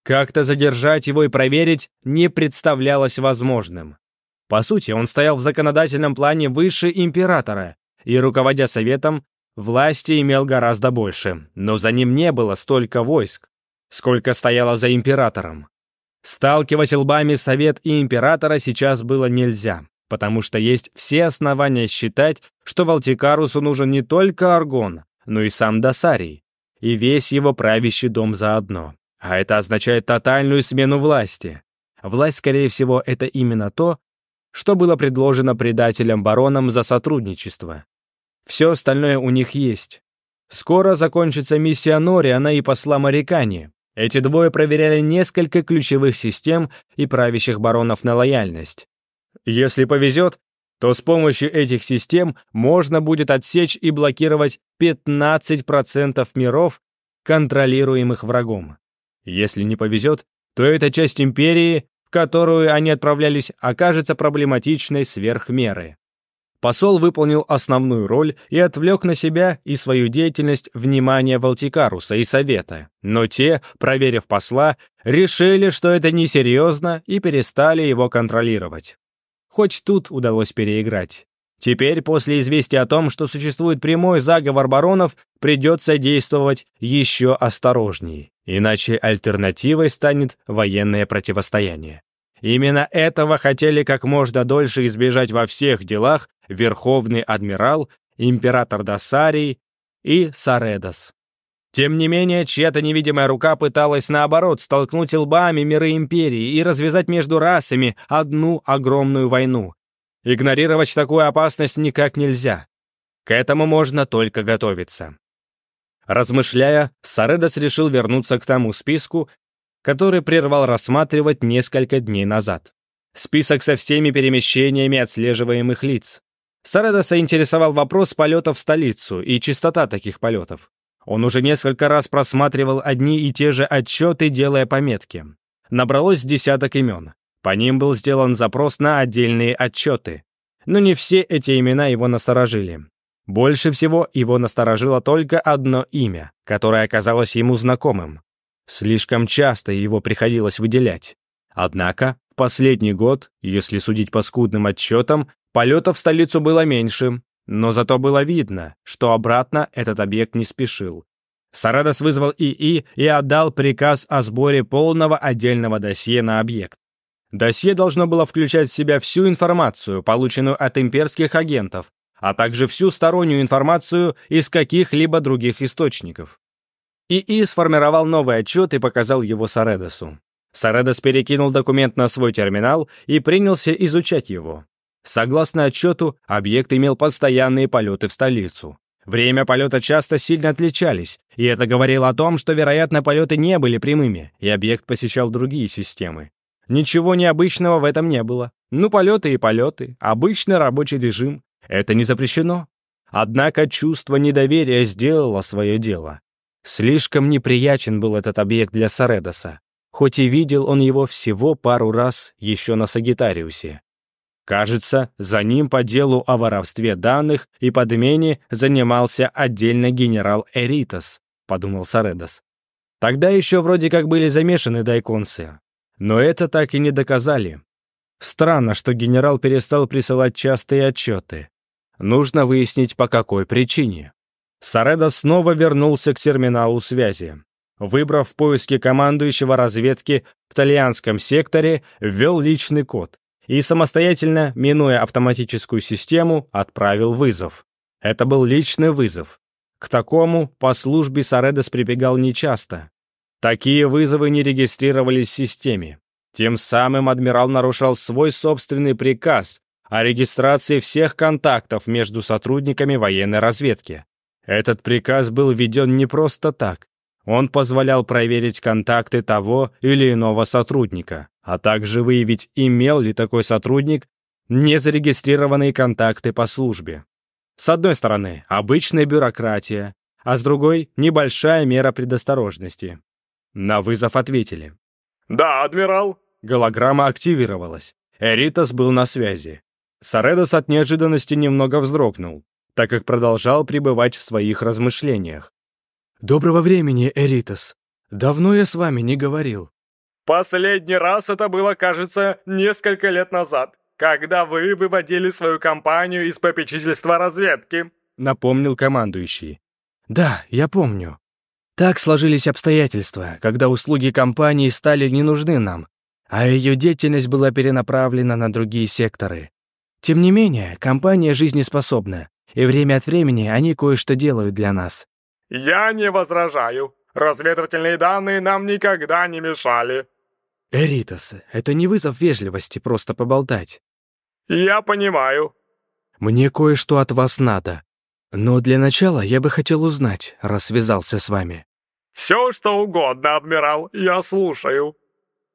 Как-то задержать его и проверить не представлялось возможным. По сути, он стоял в законодательном плане выше императора, и, руководя советом, власти имел гораздо больше, но за ним не было столько войск, сколько стояло за императором. Сталкивать лбами совет и императора сейчас было нельзя, потому что есть все основания считать, что Валтикарусу нужен не только Аргон, но и сам Досарий, и весь его правящий дом заодно. А это означает тотальную смену власти. Власть, скорее всего, это именно то, что было предложено предателям-баронам за сотрудничество. Все остальное у них есть. Скоро закончится миссия Нориана и посла Марикани. Эти двое проверяли несколько ключевых систем и правящих баронов на лояльность. Если повезет, то с помощью этих систем можно будет отсечь и блокировать 15% миров, контролируемых врагом. Если не повезет, то эта часть империи, в которую они отправлялись, окажется проблематичной сверх меры. Посол выполнил основную роль и отвлек на себя и свою деятельность внимание Валтикаруса и Совета. Но те, проверив посла, решили, что это несерьезно и перестали его контролировать. Хоть тут удалось переиграть. Теперь, после известия о том, что существует прямой заговор баронов, придется действовать еще осторожнее. Иначе альтернативой станет военное противостояние. Именно этого хотели как можно дольше избежать во всех делах Верховный Адмирал, Император Досарий и Саредос. Тем не менее, чья-то невидимая рука пыталась, наоборот, столкнуть лбами миры империи и развязать между расами одну огромную войну. Игнорировать такую опасность никак нельзя. К этому можно только готовиться. Размышляя, Саредос решил вернуться к тому списку, который прервал рассматривать несколько дней назад. Список со всеми перемещениями отслеживаемых лиц. Саредоса интересовал вопрос полетов в столицу и частота таких полетов. Он уже несколько раз просматривал одни и те же отчеты, делая пометки. Набралось десяток имен. По ним был сделан запрос на отдельные отчеты. Но не все эти имена его насторожили. Больше всего его насторожило только одно имя, которое оказалось ему знакомым. Слишком часто его приходилось выделять. Однако, в последний год, если судить по скудным отчетам, полетов в столицу было меньше, но зато было видно, что обратно этот объект не спешил. Сарадос вызвал ИИ и отдал приказ о сборе полного отдельного досье на объект. Досье должно было включать в себя всю информацию, полученную от имперских агентов, а также всю стороннюю информацию из каких-либо других источников. ИИ сформировал новый отчет и показал его Саредосу. Саредос перекинул документ на свой терминал и принялся изучать его. Согласно отчету, объект имел постоянные полеты в столицу. Время полета часто сильно отличались, и это говорило о том, что, вероятно, полеты не были прямыми, и объект посещал другие системы. Ничего необычного в этом не было. Ну, полеты и полеты, обычный рабочий режим, это не запрещено. Однако чувство недоверия сделало свое дело. Слишком неприятен был этот объект для Саредоса, хоть и видел он его всего пару раз еще на Сагитариусе. Кажется, за ним по делу о воровстве данных и подмене занимался отдельно генерал Эритос, подумал Саредос. Тогда еще вроде как были замешаны дайконцы, но это так и не доказали. Странно, что генерал перестал присылать частые отчеты. Нужно выяснить, по какой причине. Саредо снова вернулся к терминалу связи. Выбрав в поиске командующего разведки в итальянском секторе, ввел личный код и самостоятельно, минуя автоматическую систему, отправил вызов. Это был личный вызов. К такому по службе Саредос прибегал нечасто. Такие вызовы не регистрировались в системе. Тем самым адмирал нарушал свой собственный приказ, о регистрации всех контактов между сотрудниками военной разведки. Этот приказ был введен не просто так. Он позволял проверить контакты того или иного сотрудника, а также выявить, имел ли такой сотрудник незарегистрированные контакты по службе. С одной стороны, обычная бюрократия, а с другой — небольшая мера предосторожности. На вызов ответили. «Да, адмирал». Голограмма активировалась. Эритас был на связи. Саредос от неожиданности немного вздрогнул, так как продолжал пребывать в своих размышлениях. «Доброго времени, Эритос. Давно я с вами не говорил». «Последний раз это было, кажется, несколько лет назад, когда вы выводили свою компанию из попечительства разведки», — напомнил командующий. «Да, я помню. Так сложились обстоятельства, когда услуги компании стали не нужны нам, а ее деятельность была перенаправлена на другие секторы. Тем не менее, компания жизнеспособна, и время от времени они кое-что делают для нас. Я не возражаю. Разведывательные данные нам никогда не мешали. Эритас, это не вызов вежливости просто поболтать. Я понимаю. Мне кое-что от вас надо. Но для начала я бы хотел узнать, раз связался с вами. Все, что угодно, адмирал, я слушаю.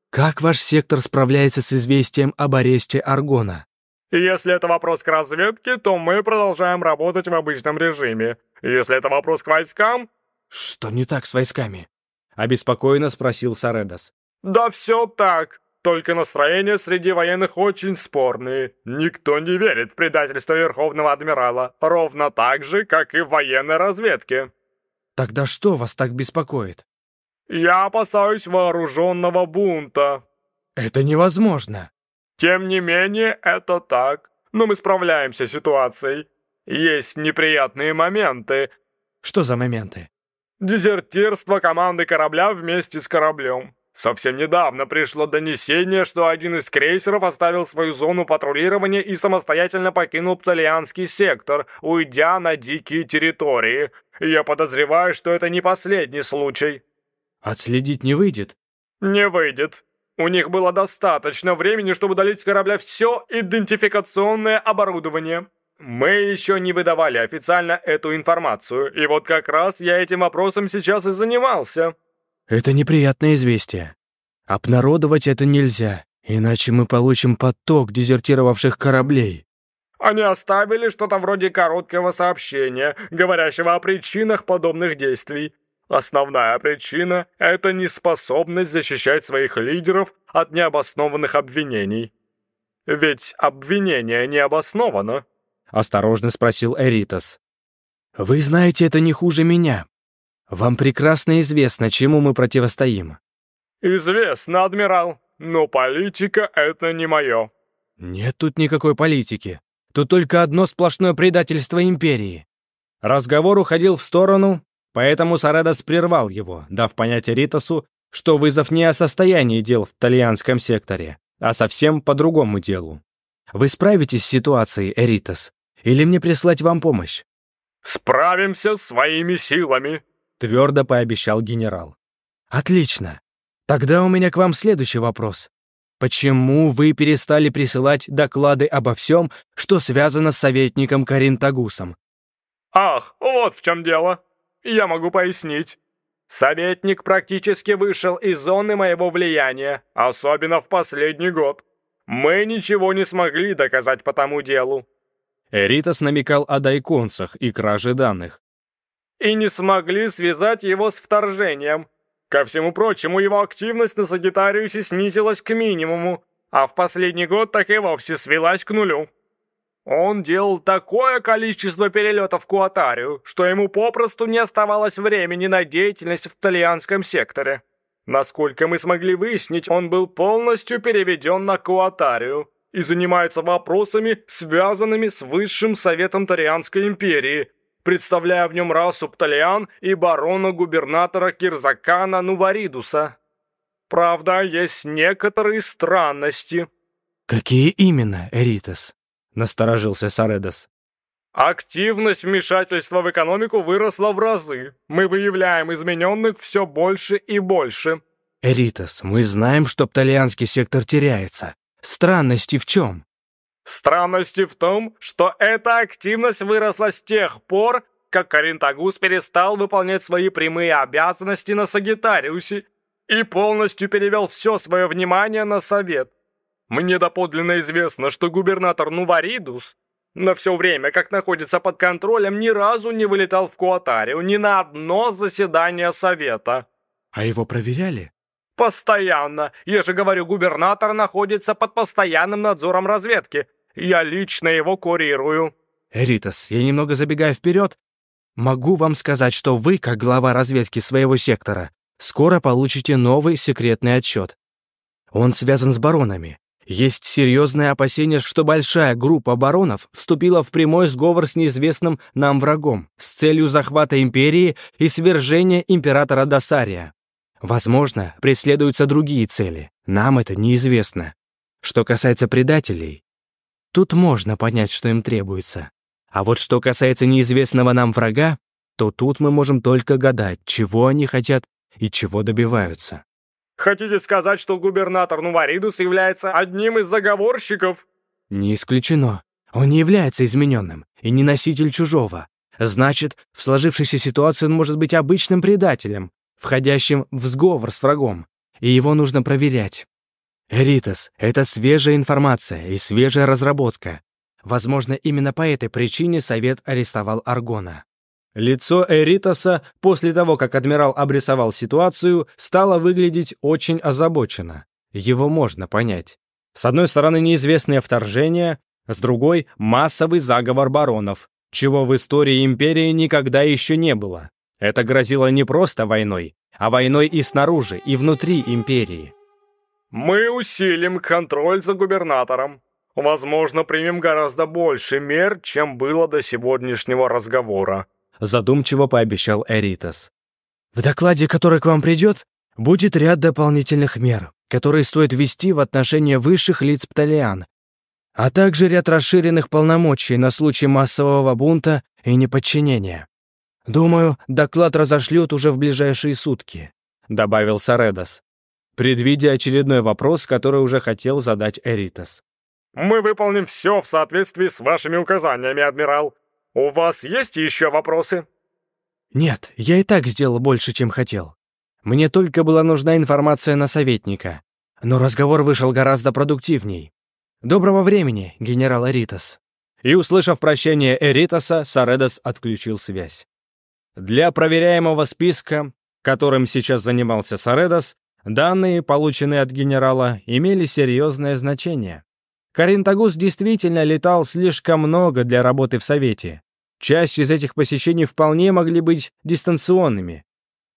Как ваш сектор справляется с известием об аресте Аргона? Если это вопрос к разведке, то мы продолжаем работать в обычном режиме. Если это вопрос к войскам...» «Что не так с войсками?» — обеспокоенно спросил Саредас. «Да все так. Только настроения среди военных очень спорные. Никто не верит в предательство Верховного Адмирала, ровно так же, как и в военной разведке». «Тогда что вас так беспокоит?» «Я опасаюсь вооруженного бунта». «Это невозможно!» Тем не менее, это так. Но мы справляемся с ситуацией. Есть неприятные моменты. Что за моменты? Дезертирство команды корабля вместе с кораблем. Совсем недавно пришло донесение, что один из крейсеров оставил свою зону патрулирования и самостоятельно покинул Птолианский сектор, уйдя на дикие территории. Я подозреваю, что это не последний случай. Отследить не выйдет? Не выйдет. У них было достаточно времени, чтобы удалить с корабля все идентификационное оборудование. Мы еще не выдавали официально эту информацию, и вот как раз я этим вопросом сейчас и занимался. Это неприятное известие. Обнародовать это нельзя, иначе мы получим поток дезертировавших кораблей. Они оставили что-то вроде короткого сообщения, говорящего о причинах подобных действий. Основная причина – это неспособность защищать своих лидеров от необоснованных обвинений. Ведь обвинение не обосновано. Осторожно спросил Эритас. Вы знаете это не хуже меня. Вам прекрасно известно, чему мы противостоим. Известно, адмирал, но политика — это не мое. Нет тут никакой политики. Тут только одно сплошное предательство империи. Разговор уходил в сторону, Поэтому Саредос прервал его, дав понять Эритасу, что вызов не о состоянии дел в итальянском секторе, а совсем по другому делу. «Вы справитесь с ситуацией, Эритас? Или мне прислать вам помощь?» «Справимся своими силами», — твердо пообещал генерал. «Отлично. Тогда у меня к вам следующий вопрос. Почему вы перестали присылать доклады обо всем, что связано с советником Карин Тагусом?» «Ах, вот в чем дело», я могу пояснить. Советник практически вышел из зоны моего влияния, особенно в последний год. Мы ничего не смогли доказать по тому делу». Эритас намекал о дайконцах и краже данных. «И не смогли связать его с вторжением. Ко всему прочему, его активность на Сагитариусе снизилась к минимуму, а в последний год так и вовсе свелась к нулю. Он делал такое количество перелетов к Уатарию, что ему попросту не оставалось времени на деятельность в итальянском секторе. Насколько мы смогли выяснить, он был полностью переведен на Куатарию и занимается вопросами, связанными с Высшим Советом Тарианской империи, представляя в нем расу Пталиан и барона-губернатора Кирзакана Нуваридуса. Правда, есть некоторые странности. Какие именно, Эритас? насторожился Саредос. Активность вмешательства в экономику выросла в разы. Мы выявляем измененных все больше и больше. Эритос, мы знаем, что пталианский сектор теряется. Странности в чем? Странности в том, что эта активность выросла с тех пор, как Каринтагус перестал выполнять свои прямые обязанности на Сагитариусе и полностью перевел все свое внимание на Совет. Мне доподлинно известно, что губернатор Нуваридус на все время, как находится под контролем, ни разу не вылетал в Куатарию ни на одно заседание совета. А его проверяли? Постоянно. Я же говорю, губернатор находится под постоянным надзором разведки. Я лично его курирую. Эритас, я немного забегаю вперед. Могу вам сказать, что вы, как глава разведки своего сектора, скоро получите новый секретный отчет. Он связан с баронами. Есть серьезное опасение, что большая группа баронов вступила в прямой сговор с неизвестным нам врагом с целью захвата империи и свержения императора Досария. Возможно, преследуются другие цели. Нам это неизвестно. Что касается предателей, тут можно понять, что им требуется. А вот что касается неизвестного нам врага, то тут мы можем только гадать, чего они хотят и чего добиваются. Хотите сказать, что губернатор Нуваридус является одним из заговорщиков?» «Не исключено. Он не является измененным и не носитель чужого. Значит, в сложившейся ситуации он может быть обычным предателем, входящим в сговор с врагом, и его нужно проверять. Ритас, это свежая информация и свежая разработка. Возможно, именно по этой причине Совет арестовал Аргона. Лицо Эритоса после того, как адмирал обрисовал ситуацию, стало выглядеть очень озабоченно. Его можно понять. С одной стороны, неизвестное вторжение, с другой — массовый заговор баронов, чего в истории империи никогда еще не было. Это грозило не просто войной, а войной и снаружи, и внутри империи. «Мы усилим контроль за губернатором. Возможно, примем гораздо больше мер, чем было до сегодняшнего разговора», — задумчиво пообещал Эритас. «В докладе, который к вам придет, будет ряд дополнительных мер, которые стоит ввести в отношении высших лиц пталиан, а также ряд расширенных полномочий на случай массового бунта и неподчинения. Думаю, доклад разошлет уже в ближайшие сутки», — добавил Саредос, предвидя очередной вопрос, который уже хотел задать Эритас. «Мы выполним все в соответствии с вашими указаниями, адмирал», «У вас есть еще вопросы?» «Нет, я и так сделал больше, чем хотел. Мне только была нужна информация на советника. Но разговор вышел гораздо продуктивней. Доброго времени, генерал Эритас». И, услышав прощение Эритаса, Саредос отключил связь. Для проверяемого списка, которым сейчас занимался Саредос, данные, полученные от генерала, имели серьезное значение. Каринтагус действительно летал слишком много для работы в Совете, Часть из этих посещений вполне могли быть дистанционными.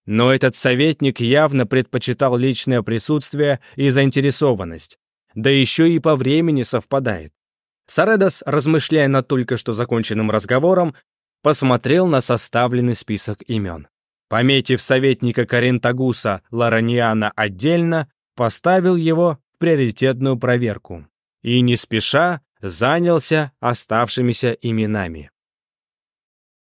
Но этот советник явно предпочитал личное присутствие и заинтересованность. Да еще и по времени совпадает. Саредос, размышляя над только что законченным разговором, посмотрел на составленный список имен. Пометив советника Карентагуса Лараниана отдельно, поставил его в приоритетную проверку и не спеша занялся оставшимися именами.